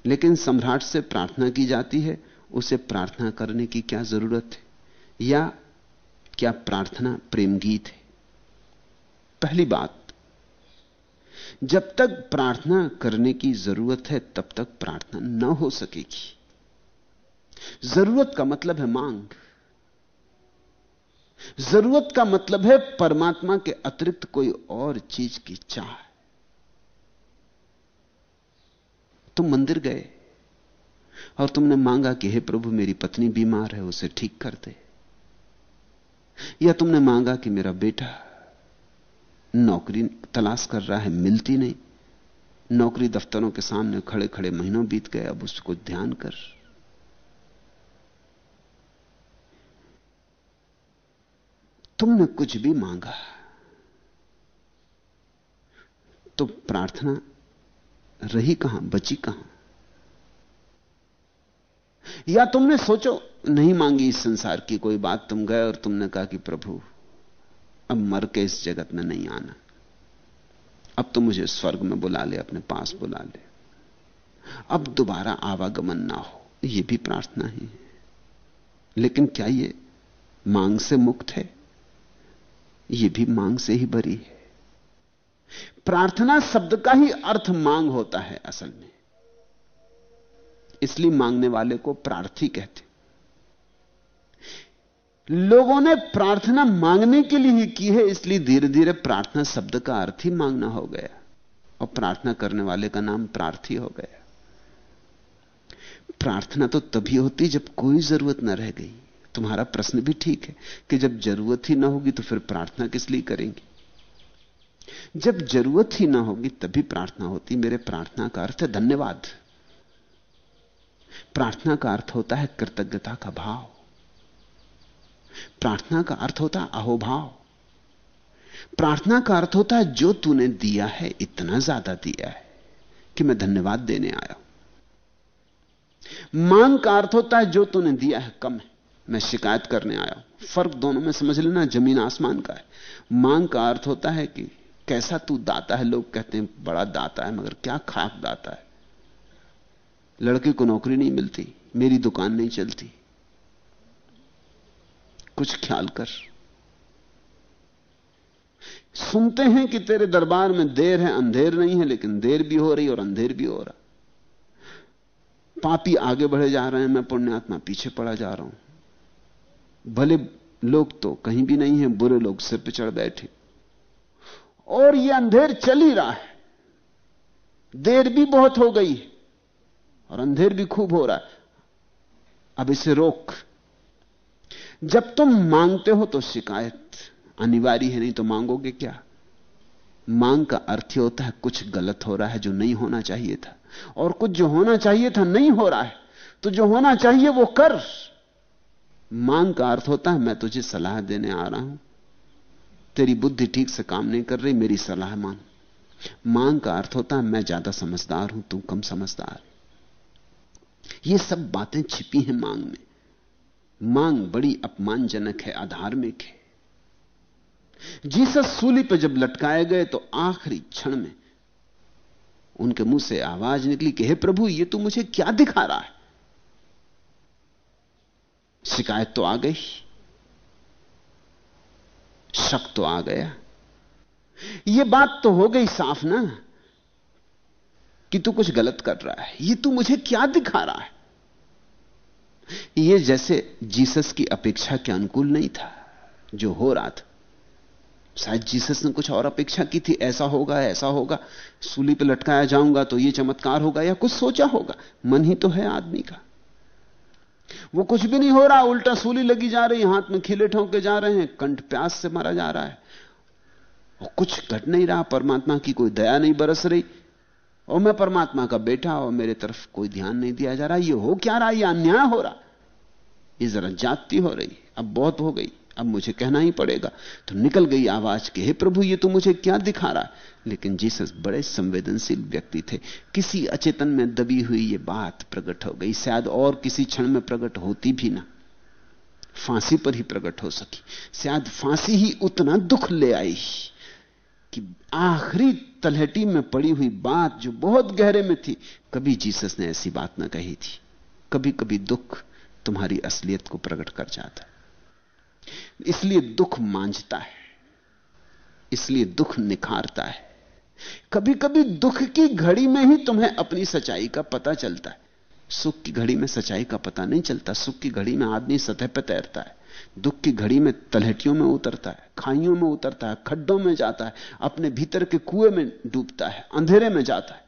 लेकिन सम्राट से प्रार्थना की जाती है, उसे प्रार्थना करने की क्या ज़रूरत है? या क्या प्रार्थना प्रेम गीत है? पहली बात, जब तक प्रार्थना करने की ज़रूरत है, तब तक प्रार्थना न हो सकेगी। ज़रूरत का मतलब है मांग। ज़रूरत का मतलब है परमात्मा के अतिरिक्त कोई और चीज़ की चाह। तुम मंदिर गए और तुमने मांगा कि, हे प्रभु, मेरी पत्नी बीमार है, उसे ठीक कर दे। या तुमने मांगा कि मेरा बेटा नौकरी तलाश कर रहा है, मिलती नहीं? नौकरी दफ्तरों के सामने खड़े खड़े महीनों बीत गए, अब उसको ध्यान कर। तुमने कुछ भी मांगा तो प्रार्थना रही कहाँ, बची कहाँ? या तुमने सोचो, नहीं मांगी इस संसार की कोई बात, तुम गए और तुमने कहा कि प्रभु, अब मर के इस जगत में नहीं आना। अब तो मुझे स्वर्ग में बुला ले, अपने पास बुला ले। अब दोबारा आवागमन ना हो यह भी प्रार्थना ही है। लेकिन क्या यह मांग से मुक्त है? यह भी मांग से ही भरी है। प्रार्थना शब्द का ही अर्थ मांग होता है असल में। इसलिए मांगने वाले को प्रार्थी कहते। लोगों ने प्रार्थना मांगने के लिए ही की है, इसलिए धीरे धीरे प्रार्थना शब्द का अर्थ ही मांगना हो गया। और प्रार्थना करने वाले का नाम प्रार्थी हो गया। प्रार्थना तो तभी होती जब कोई ज़रूरत ना रह गई। तुम्हारा प्रश्न भी ठीक है कि जब ज़रूरत ही ना होगी तो फिर प्रार्थना किस लिए करेंगे? जब ज़रूरत ही ना होगी तभी प्रार्थना होती। मेरे प्रार्थना का अर्थ है धन्यवाद। प्रार्थना का अर्थ होता है कृतज्ञता का भाव। प्रार्थना का अर्थ होता है अहोभाव। प्रार्थना का अर्थ होता है जो तूने दिया है, इतना ज़्यादा दिया है कि मैं धन्यवाद देने आया मांग का अर्थ होता है जो तूने दिया है, कम है, मैं शिकायत करने आया हूँ। फ़र्क दोनों में समझ लेना, ज़मीन आसमान का है। मांग का अर्थ होता है कि कैसा तू दाता है, लोग कहते हैं बड़ा दाता है, मगर क्या खाक दाता है? लड़के को नौकरी नहीं मिलती, मेरी दुकान नहीं चलती। कुछ ख्याल कर। सुनते हैं कि तेरे दरबार में देर है, अंधेर नहीं है, लेकिन देर भी हो रही और अंधेर भी हो रहा। पापी आगे बढ़े जा रहे हैं, मैं पुण्यात्मा पीछे पड़ा जा रहा हूँ। भले लोग तो कहीं भी नहीं है, बुरे लोग सिर पर चढ़ बैठे। और यह अंधेर चल ही रहा है। देर भी बहुत हो गई और अंधेर भी खूब हो रहा है। अब इसे रोक। जब तुम मांगते हो तो शिकायत। अनिवार्य है, नहीं तो मांगोगे क्या? मांग का अर्थ ही होता है, कुछ गलत हो रहा है जो नहीं होना चाहिए था। और कुछ जो होना चाहिए था नहीं हो रहा है तो जो होना चाहिए वो कर। मांग का अर्थ होता है, मैं तुझे सलाह देने आ रहा हूँ। तेरी बुद्धि ठीक से काम नहीं कर रही, मेरी सलाह मान मांग का अर्थ होता है, मैं ज़्यादा समझदार हूँ, तू कम समझदार। ये सब बातें छिपी हैं मांग में। मांग बड़ी अपमानजनक है अधार्मिक है। जीसस सूली पर जब लटकाए गए तो आखिरी क्षण में उनके मुँह से आवाज़ निकली कि, हे प्रभु, ये तू मुझे क्या दिखा रहा है? शिकायत तो आ गई। शक तो आ गया। ये बात तो हो गई साफ़ ना। कि तू कुछ गलत कर रहा है। ये तू मुझे क्या दिखा रहा है? ये जैसे जीसस की अपेक्षा के अनुकूल नहीं था, जो हो रहा था। शायद जीसस ने कुछ और अपेक्षा की थी, ऐसा होगा ऐसा होगा, सूली पे लटकाया जाऊँगा तो ये चमत्कार होगा या कुछ सोचा होगा, मन ही तो है आदमी का। वो कुछ भी नहीं हो रहा, उल्टा सूली लगी जा रही, हाथ में खिले ठोंके जा रहे हैं, कंठ प्यास से मारा जा रहा है। कुछ घट नहीं रहा, परमात्मा की कोई दया नहीं बरस रही और मैं परमात्मा का बेटा और मेरे तरफ़ कोई ध्यान नहीं दिया जा रहा। ये हो क्या रहा? ये अन्याय हो रहा। ये जरा जाति हो रही। अब बहुत हो गई। अब मुझे कहना ही पड़ेगा। तो निकल गई आवाज़ के, हे प्रभु, ये तो मुझे क्या दिखा रहा? है लेकिन जीसस बड़े संवेदनशील व्यक्ति थे। किसी अचेतन में दबी हुई ये बात प्रकट हो गई। शायद और किसी क्षण में प्रकट होती भी ना। फांसी पर ही प्रकट हो सकी। शायद फांसी ही उतना दुख ले आई। कि आखिरी तलहटी में पड़ी हुई बात जो बहुत गहरे में थी, कभी जीसस ने ऐसी बात ना कही थी। कभी कभी दुख तुम्हारी असलियत को प्रकट कर जाता है। इसलिए दुख मांझता है। इसलिए दुख निखारता है। कभी कभी दुख की घड़ी में ही तुम्हें अपनी सच्चाई का पता चलता है। सुख की घड़ी में सच्चाई का पता नहीं चलता। सुख की घड़ी में आदमी सतह पर तैरता है। दुख की घड़ी में तलहटियों में उतरता है, खाइयों में उतरता है, खड्डों में जाता है, अपने भीतर के कुएँ में डूबता है, अंधेरे में जाता है।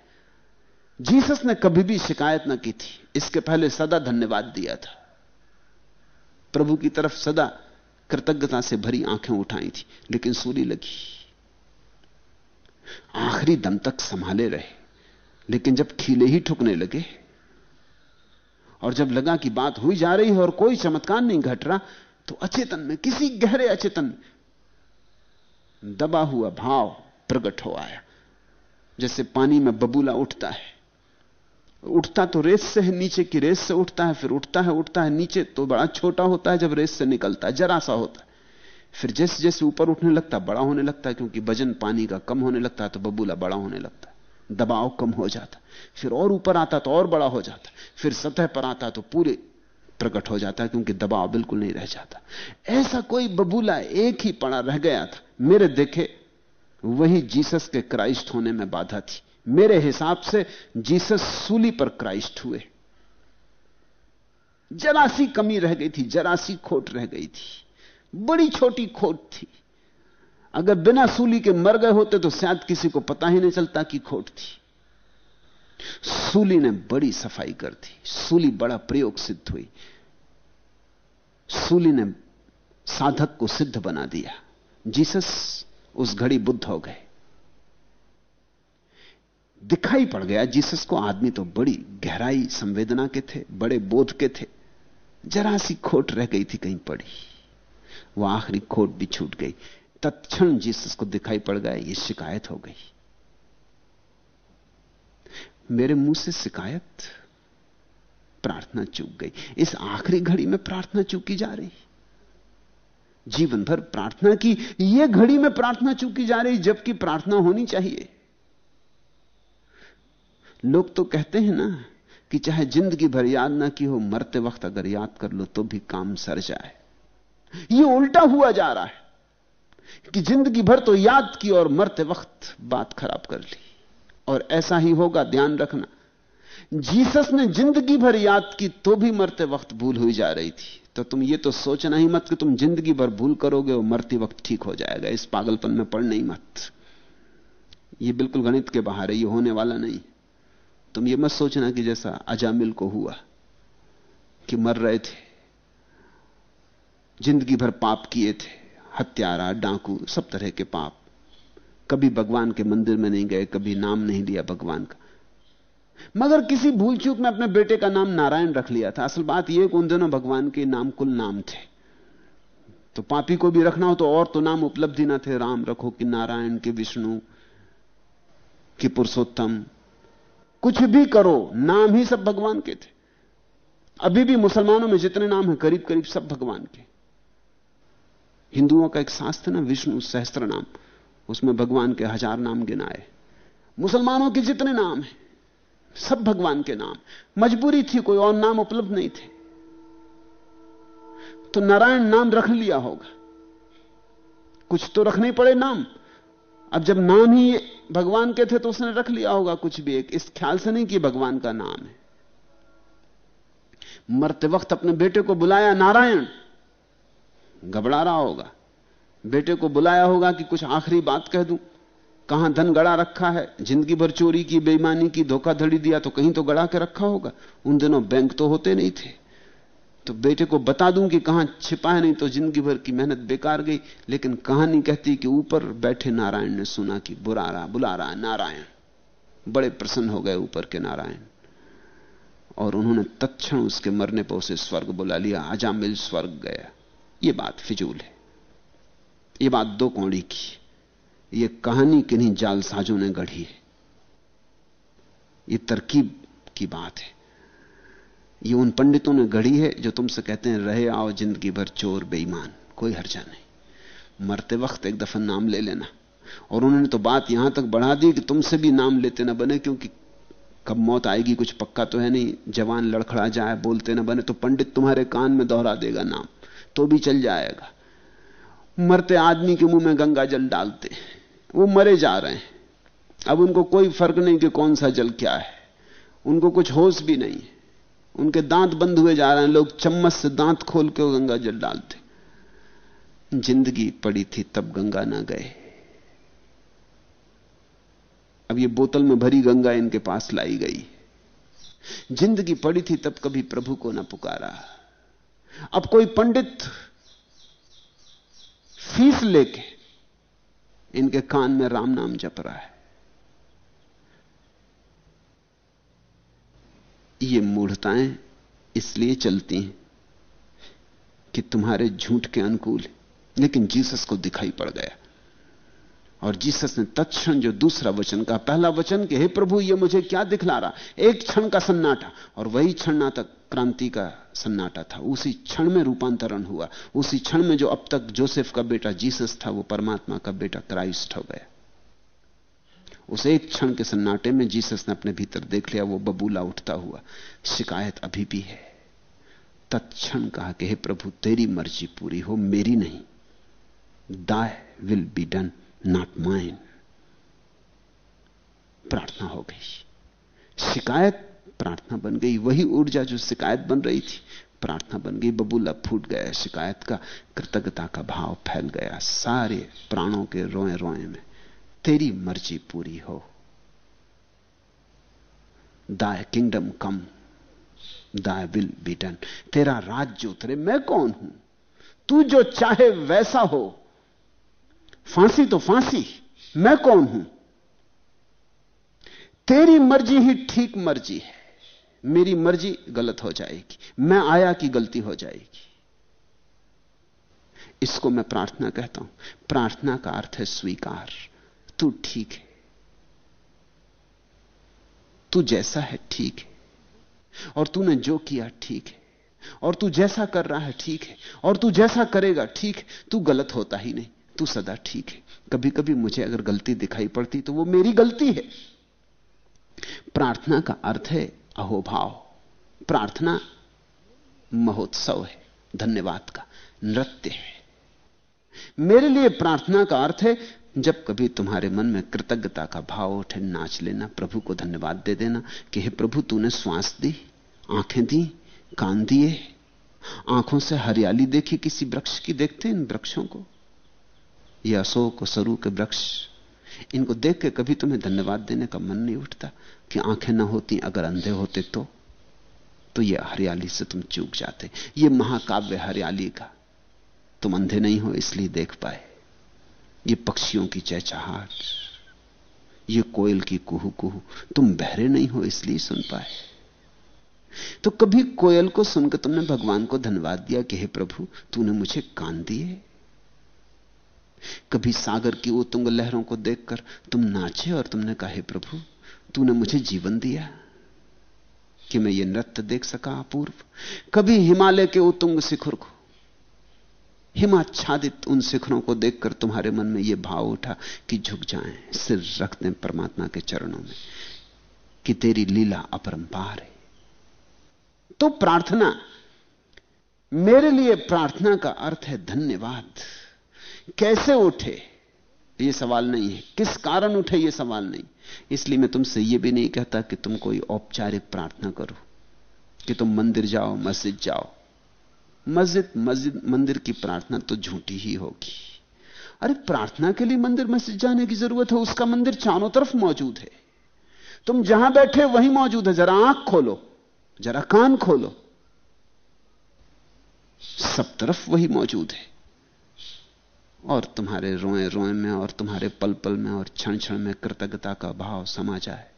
जीसस ने कभी भी शिकायत ना की थी। इसके पहले सदा धन्यवाद दिया था। प्रभु की तरफ़ सदा कृतज्ञता से भरी आँखें उठाई थी, लेकिन सूली लगी। आखिरी दम तक संभाले रहे। लेकिन जब खीले ही ठुकने लगे, और जब लगा कि बात हुई जा रही है और कोई चमत्कार नहीं घट रहा तो अचेतन में, किसी गहरे अचेतन दबा हुआ भाव प्रकट हो आया। जैसे पानी में बबूला उठता है। उठता तो रेस से है, नीचे की रेस से उठता है, फिर उठता है उठता है, नीचे तो बड़ा छोटा होता है, जब रेस से निकलता है, जरा सा होता है। फिर जैसे जैसे ऊपर उठने लगता बड़ा होने लगता है, क्योंकि वज़न पानी का कम होने लगता है तो बबूला बड़ा होने लगता है। दबाव कम हो जाता फिर और ऊपर आता तो और बड़ा हो जाता फिर सतह पर आता तो पूरे प्रकट हो जाता है क्योंकि दबाव बिल्कुल नहीं रह जाता। ऐसा कोई बबूला एक ही पड़ा रह गया था। मेरे देखे, वही जीसस के क्राइस्ट होने में बाधा थी। मेरे हिसाब से जीसस सूली पर क्राइस्ट हुए। जरासी कमी रह गई थी जरासी खोट रह गई थी। बड़ी छोटी खोट थी। अगर बिना सूली के मर गए होते तो शायद किसी को पता ही नहीं चलता कि खोट थी। सूली ने बड़ी सफ़ाई कर दी। सूली बड़ा प्रयोग सिद्ध हुई। सूली ने साधक को सिद्ध बना दिया। जीसस उस घड़ी बुद्ध हो गए। दिखाई पड़ गया, जीसस को आदमी तो बड़ी गहराई संवेदना के थे, बड़े बोध के थे। जरा सी खोट रह गई थी कहीं पड़ी। वह आखिरी खोट भी छूट गई। तत्क्षण जीसस को दिखाई पड़ गया, ये शिकायत हो गई। मेरे मुँह से शिकायत, प्रार्थना चूक गई। इस आखिरी घड़ी में प्रार्थना चूकी जा रही। जीवन भर प्रार्थना की यह घड़ी में प्रार्थना चूकी जा रही, जबकि प्रार्थना होनी चाहिए। लोग तो कहते हैं ना कि चाहे ज़िंदगी भर याद ना की हो, मरते वक्त अगर याद कर लो तो भी काम सर जाए। यह उल्टा हुआ जा रहा है कि ज़िंदगी भर तो याद की और मरते वक्त बात खराब कर ली। और ऐसा ही होगा, ध्यान रखना। जीसस ने ज़िंदगी भर याद की तो भी मरते वक्त भूल हुई जा रही थी। तो तुम ये तो सोचना ही मत कि तुम ज़िंदगी भर भूल करोगे और मरते वक्त ठीक हो जाएगा। इस पागलपन में पढ़ना ही मत। ये बिल्कुल गणित के बाहर है, ये होने वाला नहीं। तुम ये मत सोचना कि जैसा अजामिल को हुआ, कि मर रहे थे, ज़िंदगी भर पाप किए थे, हत्यारा, डांकू, सब तरह के पाप। कभी भगवान के मंदिर में नहीं गए, कभी नाम नहीं लिया भगवान का। मगर किसी भूल चूक में अपने बेटे का नाम नारायण रख लिया था। असल बात यह उन दिनों भगवान के नाम कुल नाम थे। तो पापी को भी रखना हो तो और तो नाम उपलब्धि ना थे। राम रखो कि नारायण, के विष्णु, कि पुरुषोत्तम। कुछ भी करो, नाम ही सब भगवान के थे। अभी भी मुसलमानों में जितने नाम हैं करीब करीब सब भगवान के। हिंदुओं का एक शास्त्र ना, विष्णु सहस्त्र नाम। उसमें भगवान के हज़ार नाम गिनाए। मुसलमानों के जितने नाम हैं, सब भगवान के नाम। मजबूरी थी, कोई और नाम उपलब्ध नहीं थे। तो नारायण नाम रख लिया होगा। कुछ तो रखने पड़े नाम। अब जब नाम ही भगवान के थे तो उसने रख लिया होगा कुछ भी एक। इस ख्याल से नहीं कि भगवान का नाम है। मरते वक्त अपने बेटे को बुलाया, नारायण, घबरा रहा होगा। बेटे को बुलाया होगा कि कुछ आखिरी बात कह दूँ। कहाँ धन गड़ा रखा है? ज़िंदगी भर चोरी की, बेईमानी की, धोखाधड़ी दिया तो कहीं तो गड़ा के रखा होगा। उन दिनों बैंक तो होते नहीं थे। तो बेटे को बता दूँ कि कहाँ छिपा है, नहीं तो ज़िंदगी भर की मेहनत बेकार गई। लेकिन कहानी कहती कि ऊपर बैठे नारायण ने सुना कि बुरा रहा बुला रहा नारायण। बड़े प्रसन्न हो गए ऊपर के नारायण। और उन्होंने तत्क्षण उसके मरने पर उसे स्वर्ग बुला लिया। आजामिल स्वर्ग गया। ये बात फिजूल है। ये बात दो कौड़ी की। ये कहानी किन्हीं जालसाजों ने गढ़ी है। ये तरकीब की बात है। ये उन पंडितों ने गढ़ी है जो तुमसे कहते हैं, रहे आओ ज़िंदगी भर चोर बेईमान, कोई हर्जा नहीं। मरते वक्त एक दफ़ा नाम ले लेना। और उन्होंने तो बात यहाँ तक बढ़ा दी कि तुमसे भी नाम लेते ना बने, क्योंकि कब मौत आएगी, कुछ पक्का तो है नहीं। जवान लड़खड़ा जाए, बोलते ना बने तो पंडित तुम्हारे कान में दोहरा देगा नाम तो भी चल जाएगा। मरते आदमी के मुँह में गंगा जल डालते वो मरे जा रहे हैं। अब उनको कोई फ़र्क नहीं कि कौन सा जल क्या है। उनको कुछ होश भी नहीं है। उनके दांत बंद हुए जा रहे हैं। लोग चम्मच से दांत खोल के गंगा जल डालते ज़िंदगी पड़ी थी, तब गंगा ना गए। अब ये बोतल में भरी गंगा इनके पास लाई गई। ज़िंदगी पड़ी थी, तब कभी प्रभु को ना पुकारा। अब कोई पंडित फ़ीस लेके इनके कान में राम नाम जप रहा है। ये मूढ़ताएँ इसलिए चलती हैं कि तुम्हारे झूठ के अनुकूल, लेकिन जीसस को दिखाई पड़ गया। और जीसस ने तत्क्षण जो दूसरा वचन का पहला वचन कि, हे प्रभु, ये मुझे क्या दिखला रहा? एक क्षण का सन्नाटा, और वही क्षण तक क्रांति का सन्नाटा था। उसी क्षण में रूपांतरण हुआ। उसी क्षण में जो अब तक जोसेफ का बेटा जीसस था, वो परमात्मा का बेटा क्राइस्ट हो गया। उस एक क्षण के सन्नाटे में जीसस ने अपने भीतर देख लिया, वो बबूला उठता हुआ, शिकायत अभी भी है। तत्क्षण कहा कि, हे प्रभु, तेरी मर्ज़ी पूरी हो, मेरी नहीं। Thy will be done. Not mine प्रार्थना हो गई। शिकायत प्रार्थना बन गई। वही ऊर्जा जो शिकायत बन रही थी, प्रार्थना बन गई। बबूला फूट गया। शिकायत का, कृतज्ञता का भाव फैल गया। सारे प्राणों के रोए रोए में, तेरी मर्ज़ी पूरी हो। दाय किंगडम कम दाय विल बी डन तेरा राज्य उतरे। मैं कौन हूँ? तू जो चाहे वैसा हो। फांसी तो फांसी, मैं कौन हूँ? तेरी मर्ज़ी ही ठीक मर्ज़ी है। मेरी मर्ज़ी गलत हो जाएगी, मैं आया कि गलती हो जाएगी। इसको मैं प्रार्थना कहता हूँ। प्रार्थना का अर्थ है स्वीकार। तू ठीक है। तू जैसा है, ठीक है। और तूने जो किया, ठीक है। और तू जैसा कर रहा है, ठीक है। और तू जैसा करेगा, ठीक है। तू गलत होता ही नहीं। तू सदा ठीक है। कभी कभी मुझे अगर गलती दिखाई पड़ती तो वो मेरी गलती है। प्रार्थना का अर्थ है अहोभाव। प्रार्थना महोत्सव है, धन्यवाद का नृत्य है। मेरे लिए प्रार्थना का अर्थ है, जब कभी तुम्हारे मन में कृतज्ञता का भाव उठे, नाच लेना, प्रभु को धन्यवाद दे देना, कि हे प्रभु, तूने श्वास दी, आँखें दी, कान दिए, आँखों से हरियाली देखी, किसी वृक्ष की, देखते इन वृक्षों को। ये अशोक सरू के वृक्ष। इनको देख के कभी तुम्हें धन्यवाद देने का मन नहीं उठता कि आँखें ना होती, अगर अंधे होते तो। तो ये हरियाली से तुम चूक जाते। ये महाकाव्य हरियाली का। तुम अंधे नहीं हो, इसलिए देख पाए। ये पक्षियों की चहचहाट। ये कोयल की कुहू कुहू तुम बहरे नहीं हो, इसलिए सुन पाए। तो कभी कोयल को सुनकर तुमने भगवान को धन्यवाद दिया कि हे प्रभु, तूने मुझे कान दिए। कभी सागर की उतुंग लहरों को देखकर तुम नाचे और तुमने कहा, हे प्रभु, तूने मुझे जीवन दिया। कि मैं ये नृत्य देख सका अपूर्व। कभी हिमालय के उतुंग शिखर को, हिमाच्छादित उन शिखरों को देखकर तुम्हारे मन में यह भाव उठा कि झुक जाएँ, सिर रख दें परमात्मा के चरणों में, कि तेरी लीला अपरंपार है। तो प्रार्थना, मेरे लिए प्रार्थना का अर्थ है धन्यवाद। कैसे उठे? यह सवाल नहीं है। किस कारण उठे यह सवाल नहीं। इसलिए मैं तुमसे यह भी नहीं कहता कि तुम कोई औपचारिक प्रार्थना करो, कि तुम मंदिर जाओ, मस्जिद जाओ। मस्जिद मस्जिद, मंदिर की प्रार्थना तो झूठी ही होगी। अरे प्रार्थना के लिए मंदिर, मस्जिद जाने की ज़रूरत है, उसका मंदिर चारों तरफ़ मौजूद है। तुम जहाँ बैठे वहीं मौजूद है। जरा आँख खोलो, जरा कान खोलो। सब तरफ़ वही मौजूद है। और तुम्हारे रोए रोए में और तुम्हारे पल पल में और क्षण क्षण में कृतज्ञता का भाव समा जाए।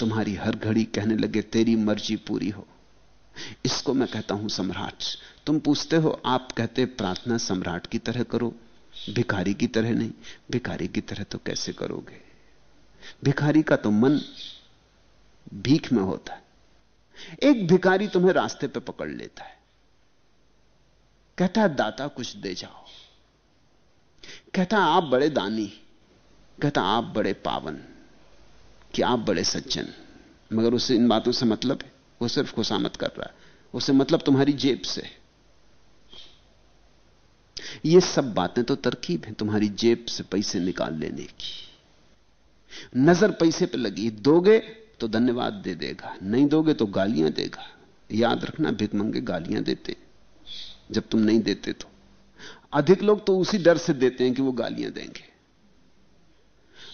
तुम्हारी हर घड़ी कहने लगे, तेरी मर्ज़ी पूरी हो। इसको मैं कहता हूँ सम्राट। तुम पूछते हो, आप कहते, प्रार्थना सम्राट की तरह करो। भिखारी की तरह नहीं, भिखारी की तरह तो कैसे करोगे? भिखारी का तो मन भीख में होता है। एक भिखारी तुम्हें रास्ते पे पकड़ लेता है। कहता है, दाता, कुछ दे जाओ। कहता, आप बड़े दानी। कहता, आप बड़े पावन कि आप बड़े सज्जन। मगर उसे इन बातों से मतलब है, वो सिर्फ़ खुशामत कर रहा है। उसे मतलब तुम्हारी जेब से। ये सब बातें तो तरकीब है, तुम्हारी जेब से पैसे निकाल लेने की। नज़र पैसे पे लगी, दोगे तो धन्यवाद दे देगा, नहीं दोगे तो गालियाँ देगा। याद रखना भिकमंगे गालियाँ देते जब तुम नहीं देते तो। अधिक लोग तो उसी डर से देते हैं कि वो गालियाँ देंगे।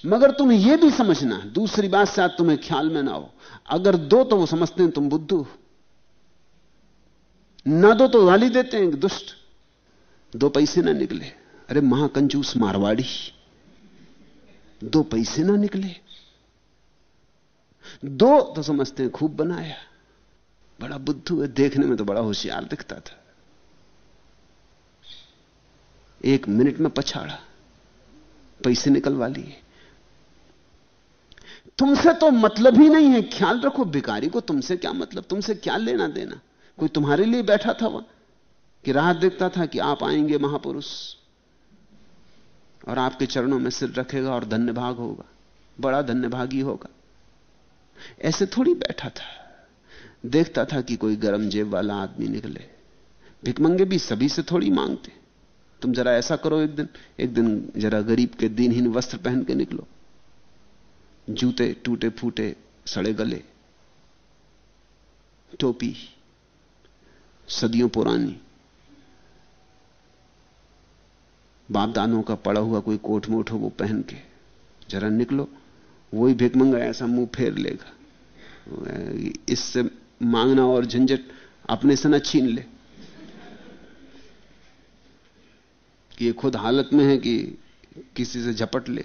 मगर तुम यह भी समझना, दूसरी बात शायद तुम्हें ख्याल में ना हो। अगर दो तो वो समझते हैं तुम बुद्धू। ना दो तो गाली देते हैं, दुष्ट। दो पैसे ना निकले। अरे महाकंजूस मारवाड़ी। दो पैसे ना निकले। दो तो समझते हैं खूब बनाया। बड़ा बुद्धू है, देखने में तो बड़ा होशियार दिखता था। एक मिनट में पछाड़ा। पैसे निकलवा लिए। तुमसे तो मतलब ही नहीं है। ख्याल रखो भिकारी को तुमसे क्या मतलब? तुमसे क्या लेना देना? कोई तुम्हारे लिए बैठा था वह? कि राह देखता था कि आप आएँगे महापुरुष और आपके चरणों में सिर रखेगा और धन्यभाग होगा। बड़ा धन्य धन्यभागी होगा। ऐसे थोड़ी बैठा था। देखता था कि कोई गरम जेब वाला आदमी निकले। भिकमंगे भी सभी से थोड़ी मांगते। तुम जरा ऐसा करो एक दिन। एक दिन जरा गरीब के दिनहीन वस्त्र पहन के निकलो। जूते टूटे फूटे, सड़े गले। टोपी, सदियों पुरानी। बाप दानों का पड़ा हुआ कोई कोट मोट हो वो पहन के। जरा निकलो वही भिक मंगा ऐसा मुँह फेर लेगा। इससे मांगना और झंझट अपने से ना छीन ले। कि ये खुद हालत में है कि किसी से झपट ले,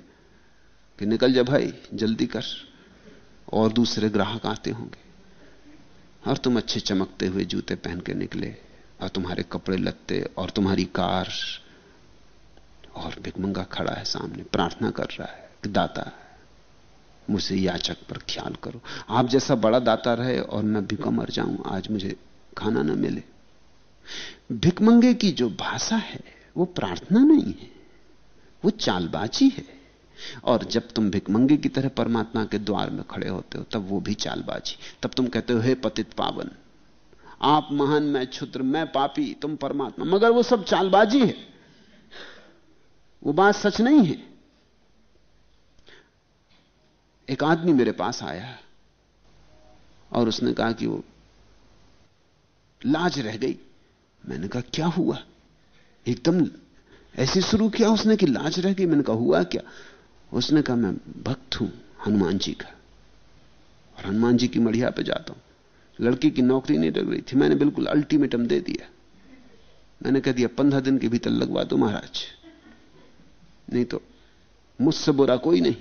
कि निकल जा भाई, जल्दी कर। और दूसरे ग्राहक आते होंगे। और तुम अच्छे चमकते हुए जूते पहन के निकले, और तुम्हारे कपड़े लत्ते, और तुम्हारी कार। और भिकमंगा खड़ा है सामने, प्रार्थना कर रहा है कि दाता, मुझसे याचक पर ख्याल करो। आप जैसा बड़ा दाता रहे, और मैं भिका मर जाऊँ, आज मुझे खाना ना मिले। भिकमंगे की जो भाषा है वो प्रार्थना नहीं है। वो चालबाजी है। और जब तुम भिकमंगे की तरह परमात्मा के द्वार में खड़े होते हो, तब वो भी चालबाजी। तब तुम कहते हो, हे पतित पावन, आप महान, मैं क्षुद्र, मैं पापी, तुम परमात्मा। मगर वो सब चालबाजी है। वो बात सच नहीं है। एक आदमी मेरे पास आया और उसने कहा कि वो लाज रह गई। मैंने कहा, क्या हुआ? एकदम ऐसे शुरू किया उसने कि लाज रह गई? मैंने कहा, हुआ क्या? उसने कहा, मैं भक्त हूँ, हनुमान जी का। और हनुमान जी की मढ़िया पे जाता हूँ। लड़की की नौकरी नहीं लग रही थी। मैंने बिल्कुल अल्टीमेटम दे दिया। मैंने कह दिया, पंद्रह दिन के भीतर लगवा दो महाराज। नहीं तो मुझसे बुरा कोई नहीं।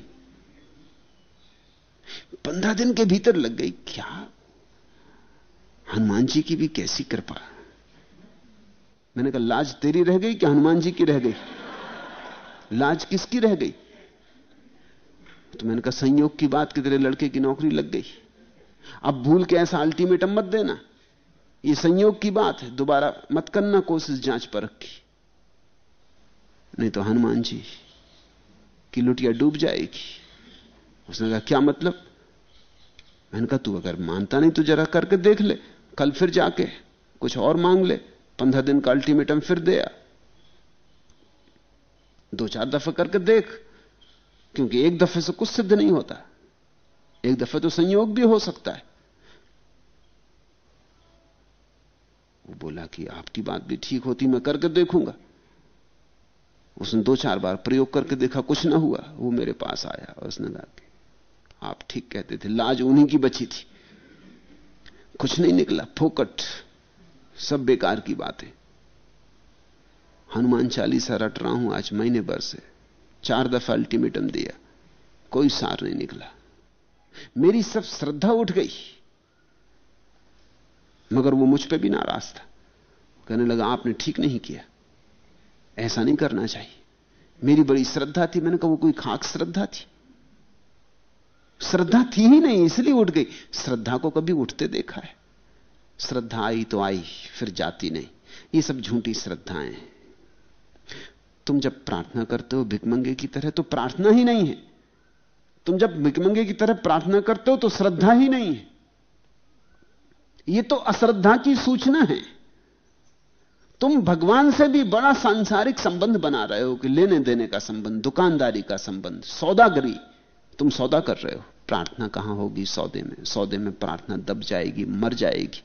पंद्रह दिन के भीतर लग गई। क्या? हनुमान जी की भी कैसी कृपा? मैंने कहा, लाज तेरी रह गई कि हनुमान जी की रह गई? लाज किसकी रह गई? तो मैंने कहा, संयोग की बात कि तेरे लड़के की नौकरी लग गई। अब भूल के ऐसा अल्टीमेटम मत देना। ये संयोग की बात है, दोबारा मत करना, कोशिश जाँच पर रखी। नहीं तो हनुमान जी की लुटिया डूब जाएगी। उसने कहा, क्या मतलब? मैंने कहा, तू अगर मानता नहीं तो जरा करके देख ले। कल फिर जाके कुछ और मांग ले। पंद्रह दिन का अल्टीमेटम फिर दे दो चार दफे करके देख, क्योंकि एक दफे से कुछ सिद्ध नहीं होता। एक दफे तो संयोग भी हो सकता है। वो बोला कि आपकी बात भी ठीक होती, मैं करके देखूँगा। उसने दो चार बार प्रयोग करके देखा, कुछ ना हुआ। वो मेरे पास आया और उसने कहा कि आप ठीक कहते थे, लाज उन्हीं की बची थी। कुछ नहीं निकला, फोकट। सब बेकार की बात। हनुमान चालीसा रट रहा हूँ आज महीने भर से। चार दफ़ा अल्टीमेटम दिया। कोई सार नहीं निकला। मेरी सब श्रद्धा उठ गई। मगर वो मुझ पे भी नाराज़ था। कहने लगा, आपने ठीक नहीं किया। ऐसा नहीं करना चाहिए। मेरी बड़ी श्रद्धा थी। मैंने कहा, वो कोई खाक श्रद्धा थी। श्रद्धा थी ही नहीं, इसलिए उठ गई। श्रद्धा को कभी उठते देखा है। श्रद्धा आई तो आई, फिर जाती नहीं। ये सब झूठी श्रद्धाएँ तुम जब प्रार्थना करते हो भिकमंगे की तरह तो प्रार्थना ही नहीं है। तुम जब भिकमंगे की तरह प्रार्थना करते हो तो श्रद्धा ही नहीं है। यह तो अश्रद्धा की सूचना है। तुम भगवान से भी बड़ा सांसारिक संबंध बना रहे हो कि लेने देने का संबंध, दुकानदारी का संबंध, सौदागरी, तुम सौदा कर रहे हो। प्रार्थना कहाँ होगी? सौदे में। सौदे में प्रार्थना दब जाएगी, मर जाएगी।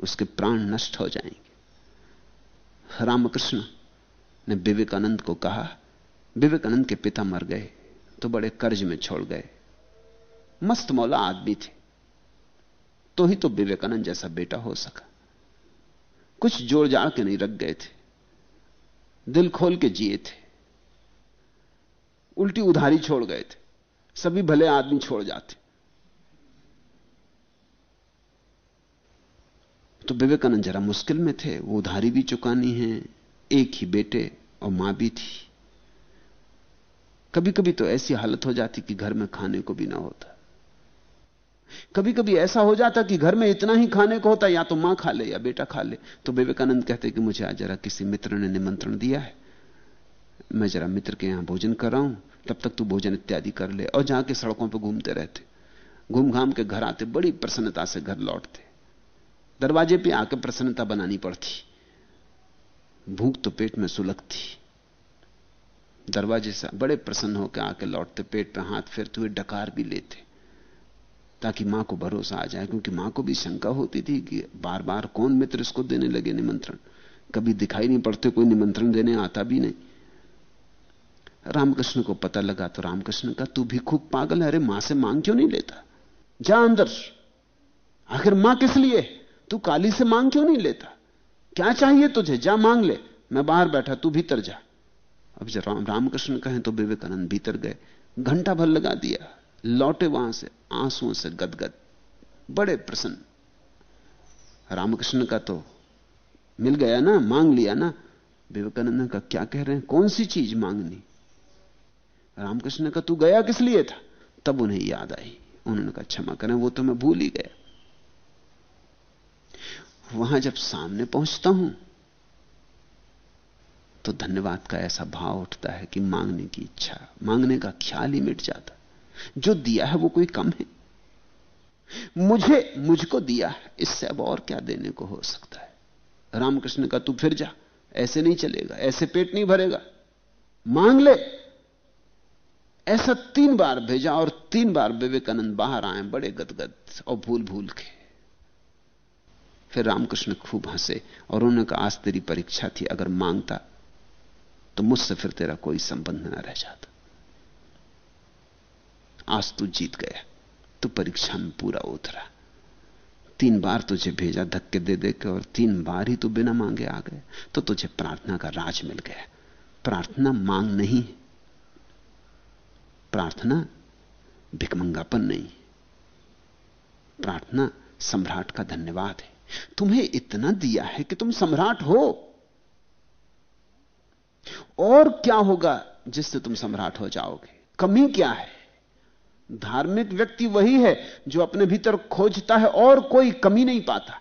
उसके प्राण नष्ट हो जाएँगे। रामकृष्ण ने विवेकानंद को कहा, विवेकानंद के पिता मर गए तो बड़े कर्ज में छोड़ गए। मस्त मौला आदमी थे। तो ही तो विवेकानंद जैसा बेटा हो सका। कुछ जोड़ जाड़ के नहीं रख गए थे। दिल खोल के जिए थे। उल्टी उधारी छोड़ गए थे। सभी भले आदमी छोड़ जाते। तो विवेकानंद जरा मुश्किल में थे, वो उधारी भी चुकानी है, एक ही बेटे और माँ भी थी। कभी कभी तो ऐसी हालत हो जाती कि घर में खाने को भी ना होता। कभी कभी ऐसा हो जाता कि घर में इतना ही खाने को होता, या तो माँ खा ले या बेटा खा ले। तो विवेकानंद कहते कि मुझे आज जरा किसी मित्र ने निमंत्रण दिया है। मैं जरा मित्र के यहाँ भोजन कर रहा हूँ। तब तक तू भोजन इत्यादि कर ले। और जाके सड़कों पर घूमते रहते। घूम घाम के घर आते, बड़ी प्रसन्नता से घर लौटते। दरवाजे पे आकर प्रसन्नता बनानी पड़ती। भूख तो पेट में सुलगती। दरवाजे से बड़े प्रसन्न होकर आके लौटते, पेट पे हाथ फेरते हुए डकार भी लेते। ताकि माँ को भरोसा आ जाए, क्योंकि माँ को भी शंका होती थी कि बार बार कौन मित्र इसको देने लगे निमंत्रण। कभी दिखाई नहीं पड़ते, कोई निमंत्रण देने आता भी नहीं। रामकृष्ण को पता लगा तो रामकृष्ण का, तू भी खूब पागल है, अरे माँ से मांग क्यों नहीं लेता? जा अंदर। आखिर माँ किस लिए? तू काली से मांग क्यों नहीं लेता? क्या चाहिए तुझे? जा मांग ले। मैं बाहर बैठा, तू भीतर जा। अब जब राम, रामकृष्ण कहें तो विवेकानंद भीतर गए। घंटा भर लगा दिया। लौटे वहाँ से, आंसुओं से गदगद। बड़े प्रसन्न। रामकृष्ण का तो मिल गया ना, मांग लिया ना। विवेकानंद का क्या कह रहे हैं? कौन सी चीज़ मांगनी? रामकृष्ण कहा, तू गया किस लिए था? तब उन्हें याद आई। उन्होंने कहा, क्षमा करें, वो तो मैं भूल ही गया। वहाँ जब सामने पहुँचता हूँ तो धन्यवाद का ऐसा भाव उठता है कि मांगने की इच्छा, मांगने का ख्याल ही मिट जाता। जो दिया है वो कोई कम है। मुझे, मुझको दिया है, इससे अब और क्या देने को हो सकता है? रामकृष्ण का तू फिर जा, ऐसे नहीं चलेगा, ऐसे पेट नहीं भरेगा। मांग ले। ऐसा तीन बार भेजा और तीन बार विवेकानंद बाहर आए, बड़े गदगद और भूल भूल के। फिर रामकृष्ण खूब हंसे और उन्होंने कहा, आज तेरी परीक्षा थी, अगर माँगता तो मुझसे फिर तेरा कोई संबंध न रह जाता। आज तू जीत गया, तू परीक्षा में पूरा उतरा। तीन बार तुझे भेजा, धक्के दे दे के, और तीन बार ही तू बिना मांगे आ गए तो तुझे प्रार्थना का राज मिल गया। प्रार्थना मांग नहीं प्रार्थना भिकमंगापन नहीं। प्रार्थना सम्राट का धन्यवाद है। तुम्हें इतना दिया है कि तुम सम्राट हो। और क्या होगा जिससे तुम सम्राट हो जाओगे? कमी क्या है? धार्मिक व्यक्ति वही है जो अपने भीतर खोजता है और कोई कमी नहीं पाता।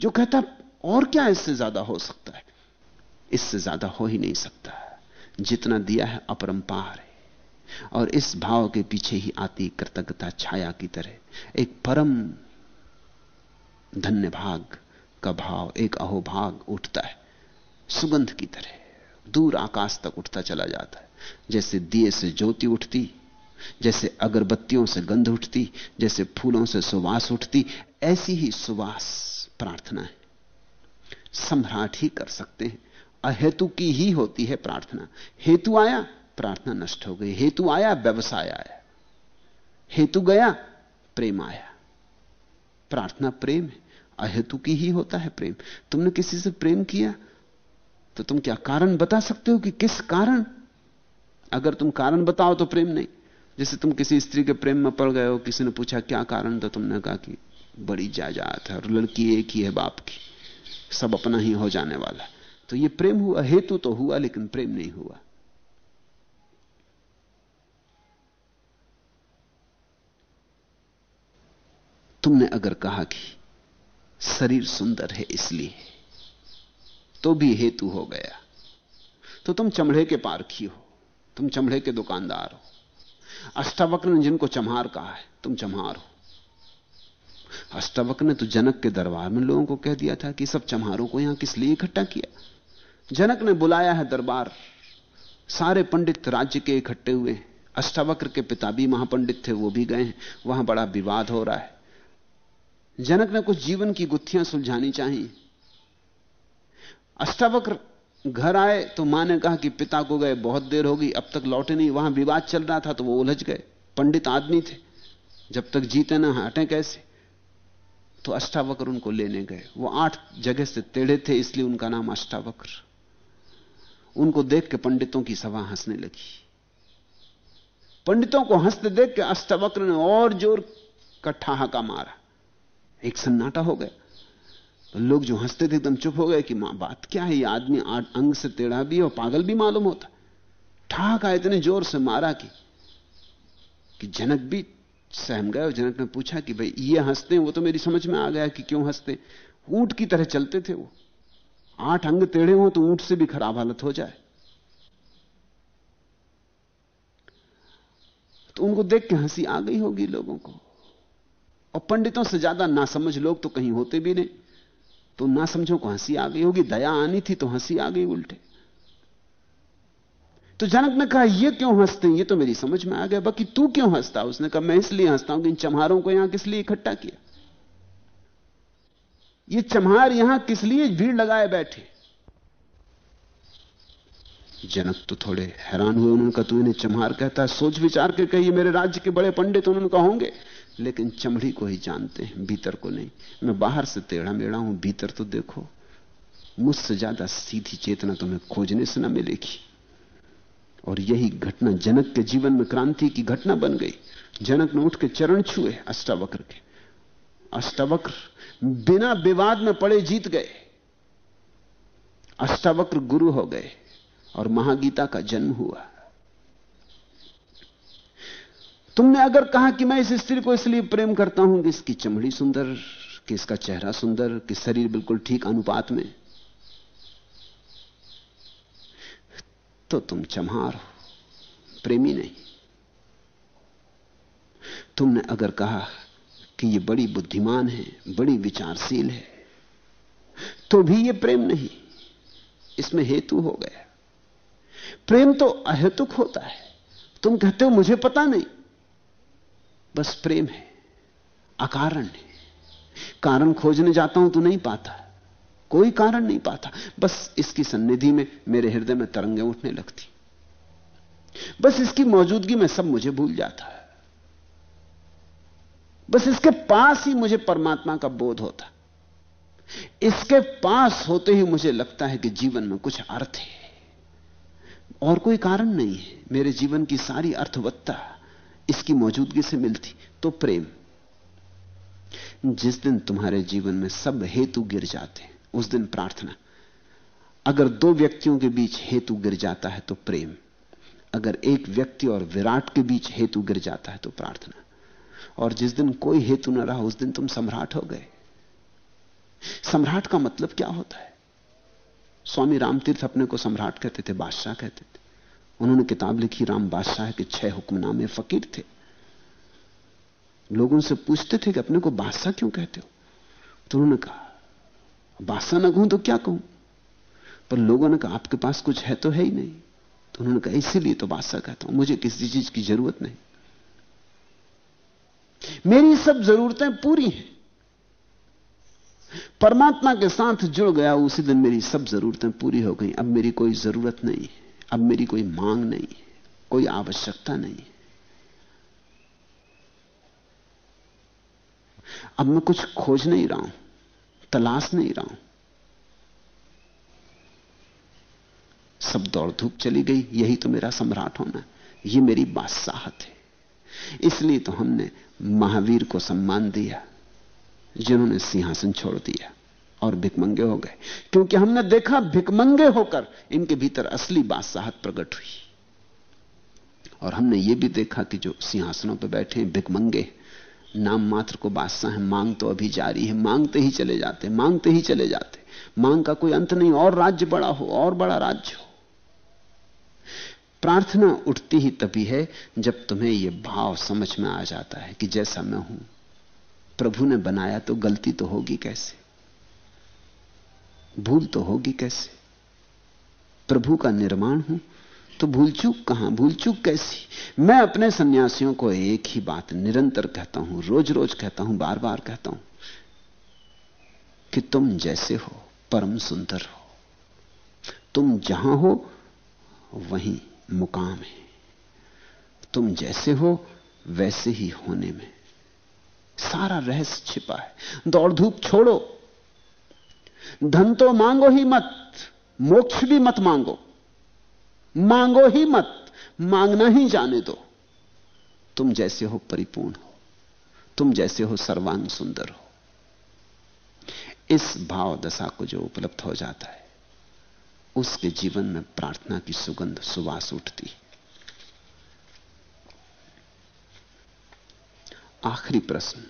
जो कहता, और क्या इससे ज़्यादा हो सकता है? इससे ज़्यादा हो ही नहीं सकता। जितना दिया है अपरंपार है। और इस भाव के पीछे ही आती कृतज्ञता छाया की तरह। एक परम धन्य भाग का भाव, एक अहोभाग उठता है। सुगंध की तरह, दूर आकाश तक उठता चला जाता है। जैसे दिए से ज्योति उठती, जैसे अगरबत्तियों से गंध उठती, जैसे फूलों से सुवास उठती, ऐसी ही सुवास प्रार्थना है। सम्राट ही कर सकते हैं। अहेतु की ही होती है प्रार्थना। हेतु आया प्रार्थना नष्ट हो गई। हेतु आया, व्यवसाय आया। हेतु गया, प्रेम आया। प्रार्थना प्रेम है, अहेतु की ही होता है प्रेम। तुमने किसी से प्रेम किया तो तुम क्या कारण बता सकते हो कि किस कारण? अगर तुम कारण बताओ तो प्रेम नहीं। जैसे तुम किसी स्त्री के प्रेम में पड़ गए हो, किसी ने पूछा, क्या कारण? तो तुमने कहा कि बड़ी जायदाद है, और लड़की एक ही है बाप की। सब अपना ही हो जाने वाला तो ये प्रेम हुआ, हेतु तो हुआ, लेकिन प्रेम नहीं हुआ। तुमने अगर कहा कि शरीर सुंदर है इसलिए तो भी हेतु हो गया। तो तुम चमड़े के पारखी हो, तुम चमड़े के दुकानदार हो। अष्टावक्र ने जिनको चमहार कहा है, तुम चमहार हो। अष्टावक्र ने तो जनक के दरबार में लोगों को कह दिया था कि सब चमहारों को यहाँ किस लिए इकट्ठा किया? जनक ने बुलाया है दरबार। सारे पंडित राज्य के इकट्ठे हुए अष्टावक्र के पिता भी महापंडित थे, वो भी गए हैं। वहाँ बड़ा विवाद हो रहा है। जनक ने कुछ जीवन की गुत्थियाँ सुलझानी चाहिए अष्टावक्र घर आए तो माँ ने कहा कि पिता को गए, बहुत देर हो गई, अब तक लौटे नहीं, वहाँ विवाद चल रहा था तो वो उलझ गए। पंडित आदमी थे, जब तक जीते ना हटे कैसे? तो अष्टावक्र उनको लेने गए। वो आठ जगह से टेढ़े थे, इसलिए उनका नाम अष्टावक्र। उनको देख के पंडितों की सभा हंसने लगी। पंडितों को हँसते देख के अष्टावक्र ने और ज़ोर का ठहाका मारा। एक सन्नाटा हो गया। तो लोग जो हँसते थे, एकदम चुप हो गए कि माँ, बात क्या है? ये आदमी अंग से टेढ़ा भी और पागल भी मालूम होता। ठहाका इतने ज़ोर से मारा कि कि जनक भी सहम गए और जनक ने पूछा कि भाई, ये हँसते हैं? वो तो मेरी समझ में आ गया कि क्यों हँसते ऊँट की तरह चलते थे वो। आठ अंग टेढ़े हो तो ऊँट से भी खराब हालत हो जाए। तो उनको देख के हँसी आ गई होगी लोगों को। और पंडितों से ज़्यादा नासमझ लोग तो कहीं होते भी नहीं। तो ना समझो को हँसी आ गई होगी, दया आनी थी तो हँसी आ गई उल्टे। तो जनक ने कहा, ये क्यों हँसते ये तो मेरी समझ में आ गया। बाकी तू क्यों हंसता? उसने कहा, मैं इसलिए हंसता हूँ कि इन चमहारों को यहाँ किस लिए इकट्ठा किया? ये चमहार यहाँ किस लिए भीड़ लगाए बैठे? जनक तो थोड़े हैरान हुए। उन्होंने कहा, तू इन्हें चमहार कहता है? सोच विचार के कहिए, मेरे राज्य के बड़े पंडित उन्होंने कहा होंगे। लेकिन चमड़ी को ही जानते हैं, भीतर को नहीं। मैं बाहर से टेढ़ा मेढ़ा हूँ, भीतर तो देखो। मुझसे ज़्यादा सीधी चेतना तुम्हें खोजने से ना मिलेगी। और यही घटना जनक के जीवन में क्रांति की घटना बन गई। जनक ने उठ के चरण छुए अष्टावक्र के। अष्टावक्र बिना विवाद में पड़े जीत गए। अष्टावक्र गुरु हो गए और महागीता का जन्म हुआ। तुमने अगर कहा कि मैं इस स्त्री को इसलिए प्रेम करता हूँ कि इसकी चमड़ी सुंदर, कि इसका चेहरा सुंदर, कि शरीर बिल्कुल ठीक अनुपात में तो तुम चमहार हो, प्रेमी नहीं। तुमने अगर कहा कि ये बड़ी बुद्धिमान है, बड़ी विचारशील है तो भी ये प्रेम नहीं। इसमें हेतु हो गया। प्रेम तो अहेतुक होता है। तुम कहते हो, मुझे पता नहीं। बस प्रेम है, अकारण है। कारण खोजने जाता हूँ तो नहीं पाता, कोई कारण नहीं पाता। बस इसकी सन्निधि में मेरे हृदय में तरंगे उठने लगती। बस इसकी मौजूदगी में सब मुझे भूल जाता है। बस इसके पास ही मुझे परमात्मा का बोध होता। इसके पास होते ही मुझे लगता है कि जीवन में कुछ अर्थ है। और कोई कारण नहीं है। मेरे जीवन की सारी अर्थवत्ता इसकी मौजूदगी से मिलती तो प्रेम। जिस दिन तुम्हारे जीवन में सब हेतु गिर जाते उस दिन प्रार्थना। अगर दो व्यक्तियों के बीच हेतु गिर जाता है तो प्रेम। अगर एक व्यक्ति और विराट के बीच हेतु गिर जाता है तो प्रार्थना। और जिस दिन कोई हेतु न रहा, उस दिन तुम सम्राट हो गए। सम्राट का मतलब क्या होता है? स्वामी रामतीर्थ अपने को सम्राट कहते थे, बादशाह कहते थे। उन्होंने किताब लिखी, राम बादशाह के छह हुक्मनामे फकीर थे। लोग उनसे पूछते थे कि अपने को बादशाह क्यों कहते हो? तो उन्होंने कहा, बादशाह ना कहूँ तो क्या कहूँ? पर लोगों ने कहा, आपके पास कुछ है तो है ही नहीं। तो उन्होंने कहा, इसीलिए तो बादशाह कहता हूँ, मुझे किसी चीज़ की ज़रूरत नहीं। मेरी सब जरूरतें पूरी हैं। परमात्मा के साथ जुड़ गया, उसी दिन मेरी सब जरूरतें पूरी हो गई। अब मेरी कोई ज़रूरत नहीं है। अब मेरी कोई मांग नहीं, कोई आवश्यकता नहीं। अब मैं कुछ खोज नहीं रहा हूँ, तलाश नहीं रहा हूँ। सब दौड़ धूप चली गई, यही तो मेरा सम्राट होना यह मेरी बादशाहत है। इसलिए तो हमने महावीर को सम्मान दिया, जिन्होंने सिंहासन छोड़ दिया। और भिकमंगे हो गए। क्योंकि हमने देखा भिकमंगे होकर इनके भीतर असली बादशाहत प्रकट हुई। और हमने यह भी देखा कि जो सिंहासनों पर बैठे हैं, भिकमंगे, नाम मात्र को बादशाह है, मांग तो अभी जारी है, मांगते ही चले जाते, मांगते ही चले जाते। मांग का कोई अंत नहीं, और राज्य बड़ा हो, और बड़ा राज्य हो। प्रार्थना उठती ही तभी है, जब तुम्हें यह भाव समझ में आ जाता है कि जैसा मैं हूँ, प्रभु ने बनाया तो गलती तो होगी कैसे? भूल तो होगी कैसे? प्रभु का निर्माण हूँ तो भूल चूक कहाँ? भूल चूक कैसी? मैं अपने सन्यासियों को एक ही बात निरंतर कहता हूँ रोज रोज कहता हूँ बार बार कहता हूँ, कि तुम जैसे हो, परम सुंदर हो। तुम जहाँ हो, वहीं मुकाम है। तुम जैसे हो, वैसे ही होने में। सारा रहस्य छिपा है। दौड़ धूप छोड़ो। धन तो मांगो ही मत, मोक्ष भी मत मांगो। मांगो ही मत, मांगना ही जाने दो। तुम जैसे हो परिपूर्ण हो, तुम जैसे हो सर्वांग सुंदर हो। इस भाव दशा को जो उपलब्ध हो जाता है, उसके जीवन में प्रार्थना की सुगंध, सुवास उठती आखिरी प्रश्न।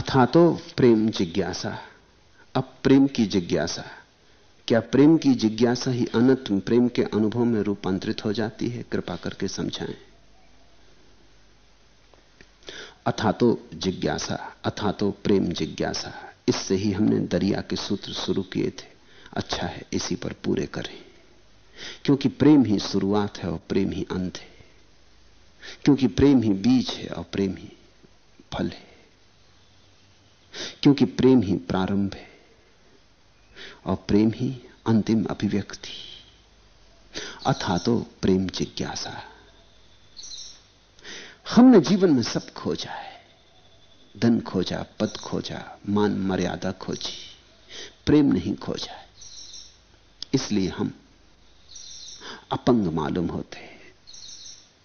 अथा तो प्रेम जिज्ञासा। अब प्रेम की जिज्ञासा। क्या प्रेम की जिज्ञासा ही अनंत प्रेम के अनुभव में रूपांतरित हो जाती है? कृपा करके समझाएँ। अथा तो जिज्ञासा, अथा तो प्रेम जिज्ञासा। इससे ही हमने दरिया के सूत्र शुरू किए थे। अच्छा है, इसी पर पूरे करें। क्योंकि प्रेम ही शुरुआत है और प्रेम ही अंत है। क्योंकि प्रेम ही बीज है और प्रेम ही फल है। क्योंकि प्रेम ही प्रारंभ है और प्रेम ही अंतिम अभिव्यक्ति। अथा तो प्रेम जिज्ञासा। हमने जीवन में सब खोजा है। धन खोजा, पद खोजा, मान, मर्यादा खोजी। प्रेम नहीं खोजा है। इसलिए हम अपंग मालूम होते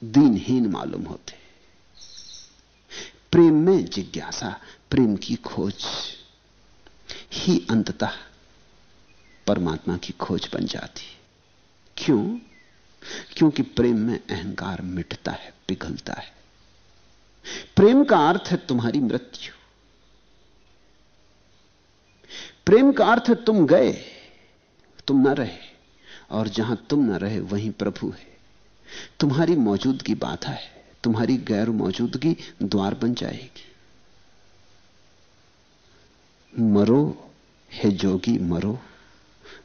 दीनहीन मालूम होते प्रेम में जिज्ञासा प्रेम की खोज। ही अंततः परमात्मा की खोज बन जाती। क्यों? क्योंकि प्रेम में अहंकार मिटता है, पिघलता है। प्रेम का अर्थ है तुम्हारी मृत्यु। प्रेम का अर्थ है तुम गए, तुम न रहे, और जहाँ तुम न रहे, वहीं प्रभु है। तुम्हारी मौजूदगी बाधा है, तुम्हारी गैर मौजूदगी द्वार बन जाएगी। मरो है जोगी, मरो।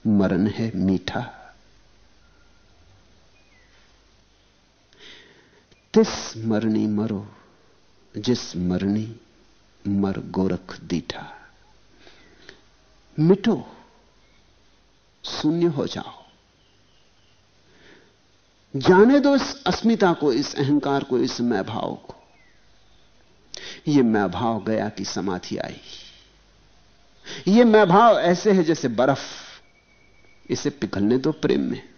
मरण है मीठा। तिस मरनी मरो, जिस मरनी मर गोरख दीठा। मिटो, शून्य हो जाओ। जाने दो इस अस्मिता को, इस अहंकार को, इस मैं भाव को। यह मैं भाव गया कि समाधि आई। यह मैं भाव ऐसे है जैसे बर्फ़। इसे पिघलने दो प्रेम में।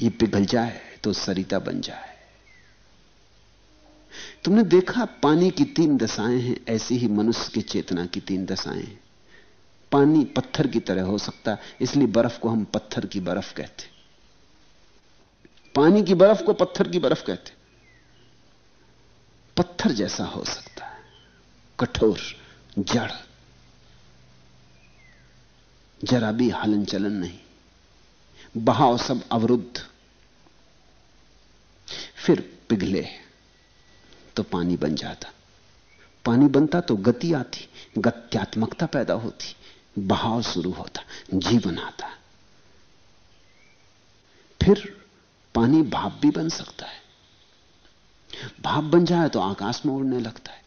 ये पिघल जाए तो सरिता बन जाए। तुमने देखा पानी की तीन दशाएँ हैं, ऐसी ही मनुष्य की चेतना की तीन दशाएँ पानी पत्थर की तरह हो सकता है इसलिए बर्फ़ को हम पत्थर की बर्फ़ कहते। पानी की बर्फ़ को पत्थर की बर्फ़ कहते। पत्थर जैसा हो सकता है, कठोर। जड़। जरा भी हलन चलन नहीं। बहाव सब अवरुद्ध। फिर पिघले तो पानी बन जाता। पानी बनता तो गति आती, गत्यात्मकता पैदा होती। बहाव शुरू होता, जीवन आता। फिर पानी भाप भी बन सकता है। भाप बन जाए तो आकाश में उड़ने लगता है।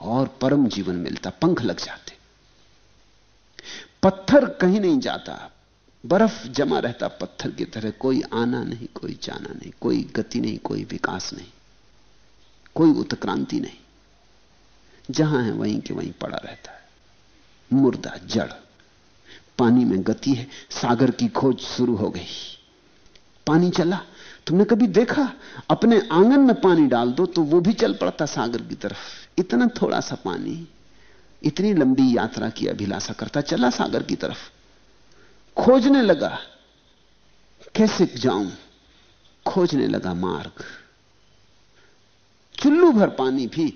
और परम जीवन मिलता, पंख लग जाते। पत्थर कहीं नहीं जाता, बर्फ़ जमा रहता पत्थर की तरह, कोई आना नहीं, कोई जाना नहीं, कोई गति नहीं, कोई विकास नहीं, कोई उत्क्रांति नहीं। जहाँ है वहीं के वहीं पड़ा रहता है। मुर्दा, जड़, पानी में गति है, सागर की खोज शुरू हो गई। पानी चला तुमने कभी देखा? अपने आँगन में पानी डाल दो तो वो भी चल पड़ता सागर की तरफ़। इतना थोड़ा सा पानी, इतनी लंबी यात्रा की अभिलाषा करता चला सागर की तरफ़। खोजने लगा, कैसे जाऊँ? खोजने लगा मार्ग। चुल्लू भर पानी भी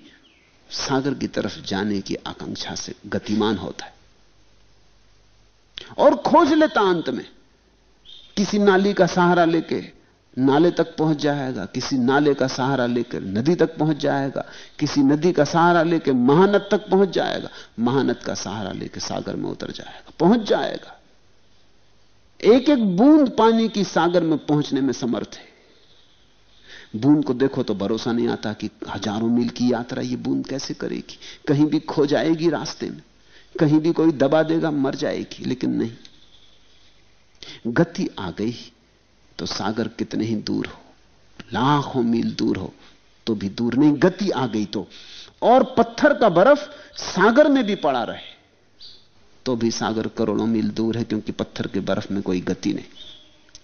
सागर की तरफ़ जाने की आकांक्षा से गतिमान होता है। और खोज लेता अंत में, किसी नाली का सहारा लेके नाले तक पहुँच जाएगा, किसी नाले का सहारा लेकर नदी तक पहुँच जाएगा, किसी नदी का सहारा लेकर महानद तक पहुँच जाएगा, महानद का सहारा लेकर सागर में उतर जाएगा, पहुँच जाएगा। एक एक बूंद पानी की सागर में पहुँचने में समर्थ है। बूंद को देखो तो भरोसा नहीं आता कि हज़ारों मील की यात्रा ये बूंद कैसे करेगी। कहीं भी खो जाएगी रास्ते में, कहीं भी कोई दबा देगा मर जाएगी, लेकिन नहीं। गति आ गई। तो सागर कितने ही दूर हो, लाखों मील दूर हो तो भी दूर नहीं, गति आ गई तो। और पत्थर का बर्फ़ सागर में भी पड़ा रहे तो भी सागर करोड़ों मील दूर है, क्योंकि पत्थर के बर्फ़ में कोई गति नहीं।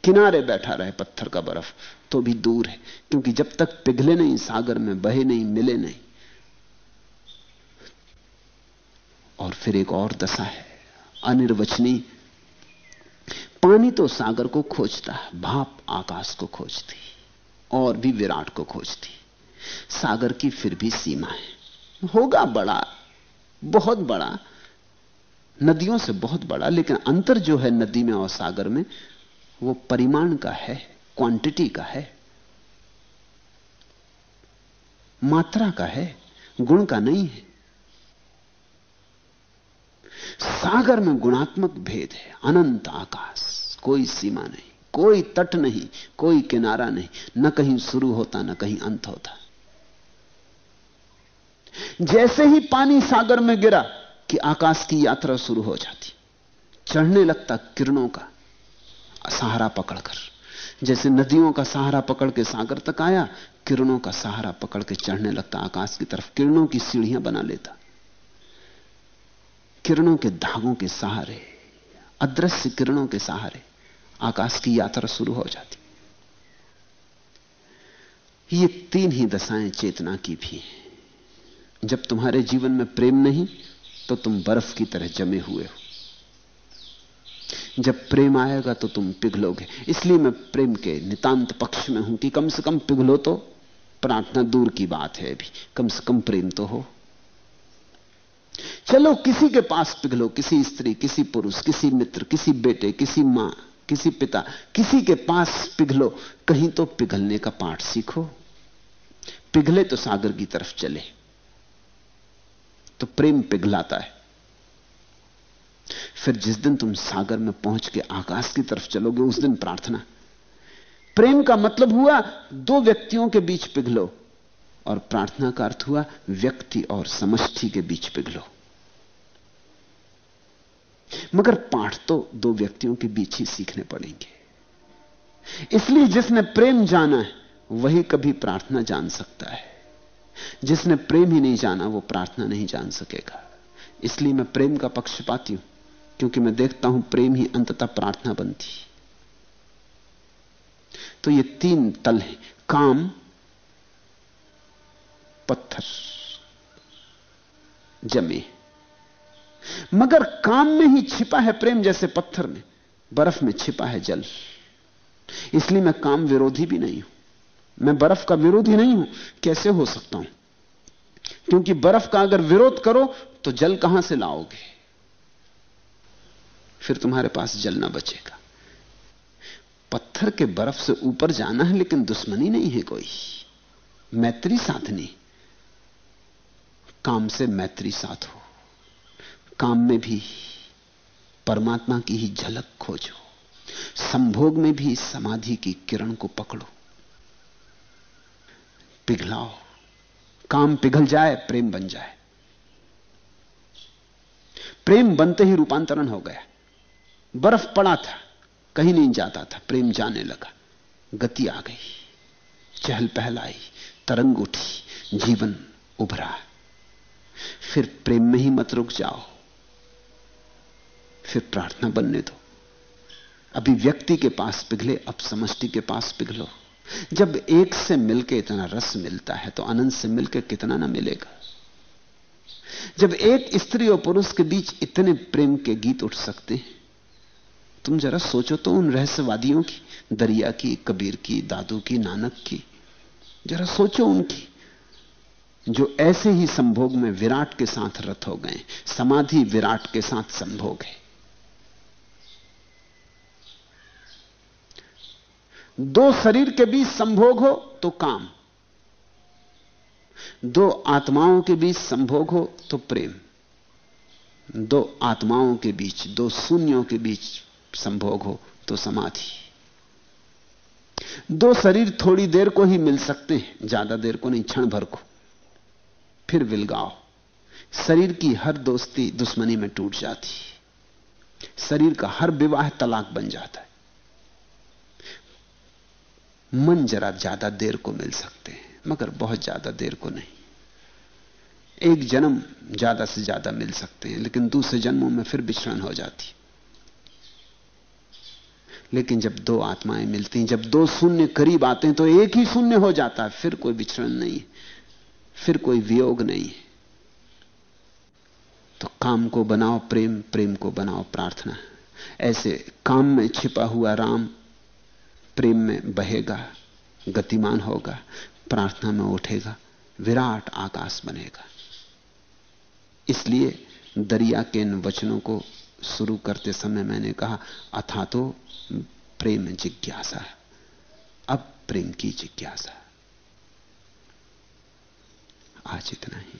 किनारे बैठा रहे पत्थर का बर्फ़ तो भी दूर है, क्योंकि जब तक पिघले नहीं, सागर में बहे नहीं, मिले नहीं। और फिर एक और दशा है, अनिर्वचनीय पानी तो सागर को खोजता है, भाप आकाश को खोजती, और भी विराट को खोजती। सागर की फिर भी सीमा है। होगा बड़ा, बहुत बड़ा, नदियों से बहुत बड़ा, लेकिन अंतर जो है नदी में और सागर में, वो परिमाण का है क्वांटिटी का है, मात्रा का है, गुण का नहीं है। सागर में गुणात्मक भेद है, अनंत आकाश, कोई सीमा नहीं, कोई तट नहीं, कोई किनारा नहीं, न कहीं शुरू होता, न कहीं अंत होता। जैसे ही पानी सागर में गिरा कि आकाश की यात्रा शुरू हो जाती, चढ़ने लगता किरणों का सहारा पकड़कर। जैसे नदियों का सहारा पकड़ के सागर तक आया, किरणों का सहारा पकड़ के चढ़ने लगता, आकाश की तरफ़ किरणों की सीढ़ियाँ बना लेता। किरणों के धागों के सहारे, अदृश्य किरणों के सहारे आकाश की यात्रा शुरू हो जाती। ये तीन ही दशाएँ चेतना की भी हैं। जब तुम्हारे जीवन में प्रेम नहीं तो तुम बर्फ़ की तरह जमे हुए हो। जब प्रेम आएगा तो तुम पिघलोगे। इसलिए मैं प्रेम के नितांत पक्ष में हूँ कि कम से कम पिघलो तो प्रार्थना दूर की बात है अभी। कम से कम प्रेम तो हो। चलो किसी के पास पिघलो, किसी स्त्री, किसी पुरुष, किसी मित्र, किसी बेटे, किसी माँ, किसी पिता, किसी के पास पिघलो, कहीं तो पिघलने का पाठ सीखो। पिघले तो सागर की तरफ़ चले तो प्रेम पिघलाता है। फिर जिस दिन तुम सागर में पहुँच के आकाश की तरफ़ चलोगे, उस दिन प्रार्थना। प्रेम का मतलब हुआ, दो व्यक्तियों के बीच पिघलो, और प्रार्थना का अर्थ हुआ, व्यक्ति और समष्टि के बीच पिघलो। मगर पाठ तो दो व्यक्तियों के बीच ही सीखने पड़ेंगे। इसलिए जिसने प्रेम जाना है, वही कभी प्रार्थना जान सकता है। जिसने प्रेम ही नहीं जाना, वो प्रार्थना नहीं जान सकेगा। इसलिए मैं प्रेम का पक्ष पाती हूँ, क्योंकि मैं देखता हूँ प्रेम ही अंततः प्रार्थना बनती तो ये तीन तल हैं, काम, पत्थर, जमे। मगर काम में ही छिपा है प्रेम जैसे पत्थर में, बर्फ़ में छिपा है जल। इसलिए मैं काम विरोधी भी नहीं हूँ। मैं बर्फ़ का विरोधी नहीं हूँ, कैसे हो सकता हूँ? क्योंकि बर्फ़ का अगर विरोध करो तो जल कहाँ से लाओगे? फिर तुम्हारे पास जल ना बचेगा। पत्थर के बर्फ़ से ऊपर जाना है, लेकिन दुश्मनी नहीं है कोई। मैत्री साधनी। काम से मैत्री साथ हो। काम में भी परमात्मा की ही झलक खोजो। संभोग में भी समाधि की किरण को पकड़ो। पिघलाओ। काम पिघल जाए, प्रेम बन जाए। प्रेम बनते ही रूपांतरण हो गया। बर्फ़ पड़ा था, कहीं नहीं जाता था, प्रेम जाने लगा। गति आ गई। चहल पहल आई, तरंग उठी, जीवन उभरा। फिर प्रेम में ही मत रुक जाओ। फिर प्रार्थना बनने दो। अभी व्यक्ति के पास पिघले, अब समष्टि के पास पिघलो। जब एक से मिलके इतना रस मिलता है तो अनंत से मिलकर कितना ना मिलेगा। जब एक स्त्री और पुरुष के बीच इतने प्रेम के गीत उठ सकते हैं, तुम जरा सोचो तो उन रहस्यवादियों की, दरिया की, कबीर की, दादू की, नानक की। जरा सोचो उनकी, जो ऐसे ही संभोग में विराट के साथ रथ हो गए, समाधि विराट के साथ संभोग है। दो शरीर के बीच संभोग हो तो काम। दो आत्माओं के बीच संभोग हो तो प्रेम। दो आत्माओं के बीच, दो शून्यों के बीच संभोग हो तो समाधि। दो शरीर थोड़ी देर को ही मिल सकते हैं, ज़्यादा देर को नहीं, क्षण भर को। फिर विलगाओ शरीर की हर दोस्ती दुश्मनी में टूट जाती शरीर का हर विवाह तलाक बन जाता है। मन जरा ज़्यादा देर को मिल सकते हैं, मगर बहुत ज़्यादा देर को नहीं। एक जन्म ज़्यादा से ज़्यादा मिल सकते हैं, लेकिन दूसरे जन्मों में फिर विचरण हो जाती। लेकिन जब दो आत्माएँ मिलती हैं, जब दो शून्य करीब आते हैं तो एक ही शून्य हो जाता है, फिर कोई विचरण नहीं फिर कोई वियोग नहीं तो काम को बनाओ, प्रेम प्रेम को बनाओ, प्रार्थना। ऐसे काम में छिपा हुआ राम प्रेम में बहेगा, गतिमान होगा, प्रार्थना में उठेगा, विराट आकाश बनेगा। इसलिए दरिया के इन वचनों को शुरू करते समय मैंने कहा अथा तो प्रेम जिज्ञासा अब प्रेम की जिज्ञासा। आज इतना ही।